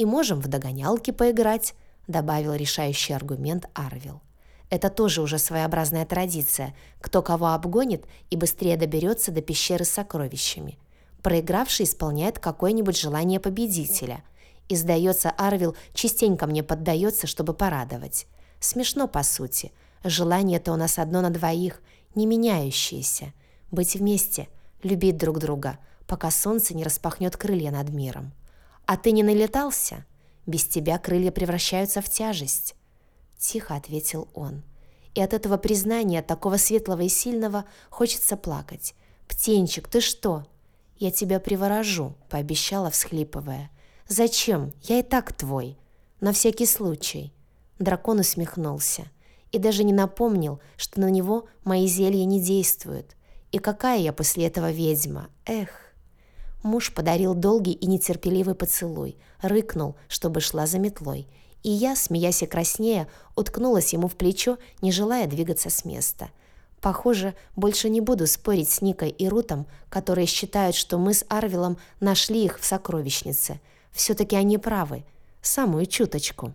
И можем в догонялки поиграть, добавил решающий аргумент Арвил. Это тоже уже своеобразная традиция. Кто кого обгонит и быстрее доберется до пещеры с сокровищами. Проигравший исполняет какое-нибудь желание победителя. И, сдается, Арвил частенько мне поддается, чтобы порадовать. Смешно, по сути. Желание-то у нас одно на двоих, не меняющееся. Быть вместе, любить друг друга, пока солнце не распахнет крылья над миром. А ты не налетался? Без тебя крылья превращаются в тяжесть. Тихо ответил он. И от этого признания, такого светлого и сильного, хочется плакать. «Птенчик, ты что?» «Я тебя приворожу», — пообещала, всхлипывая. «Зачем? Я и так твой. На всякий случай». Дракон усмехнулся и даже не напомнил, что на него мои зелья не действуют. И какая я после этого ведьма? Эх! Муж подарил долгий и нетерпеливый поцелуй, рыкнул, чтобы шла за метлой, и я, смеясь и краснея, уткнулась ему в плечо, не желая двигаться с места. Похоже, больше не буду спорить с Никой и Рутом, которые считают, что мы с Арвилом нашли их в сокровищнице. Все-таки они правы. Самую чуточку.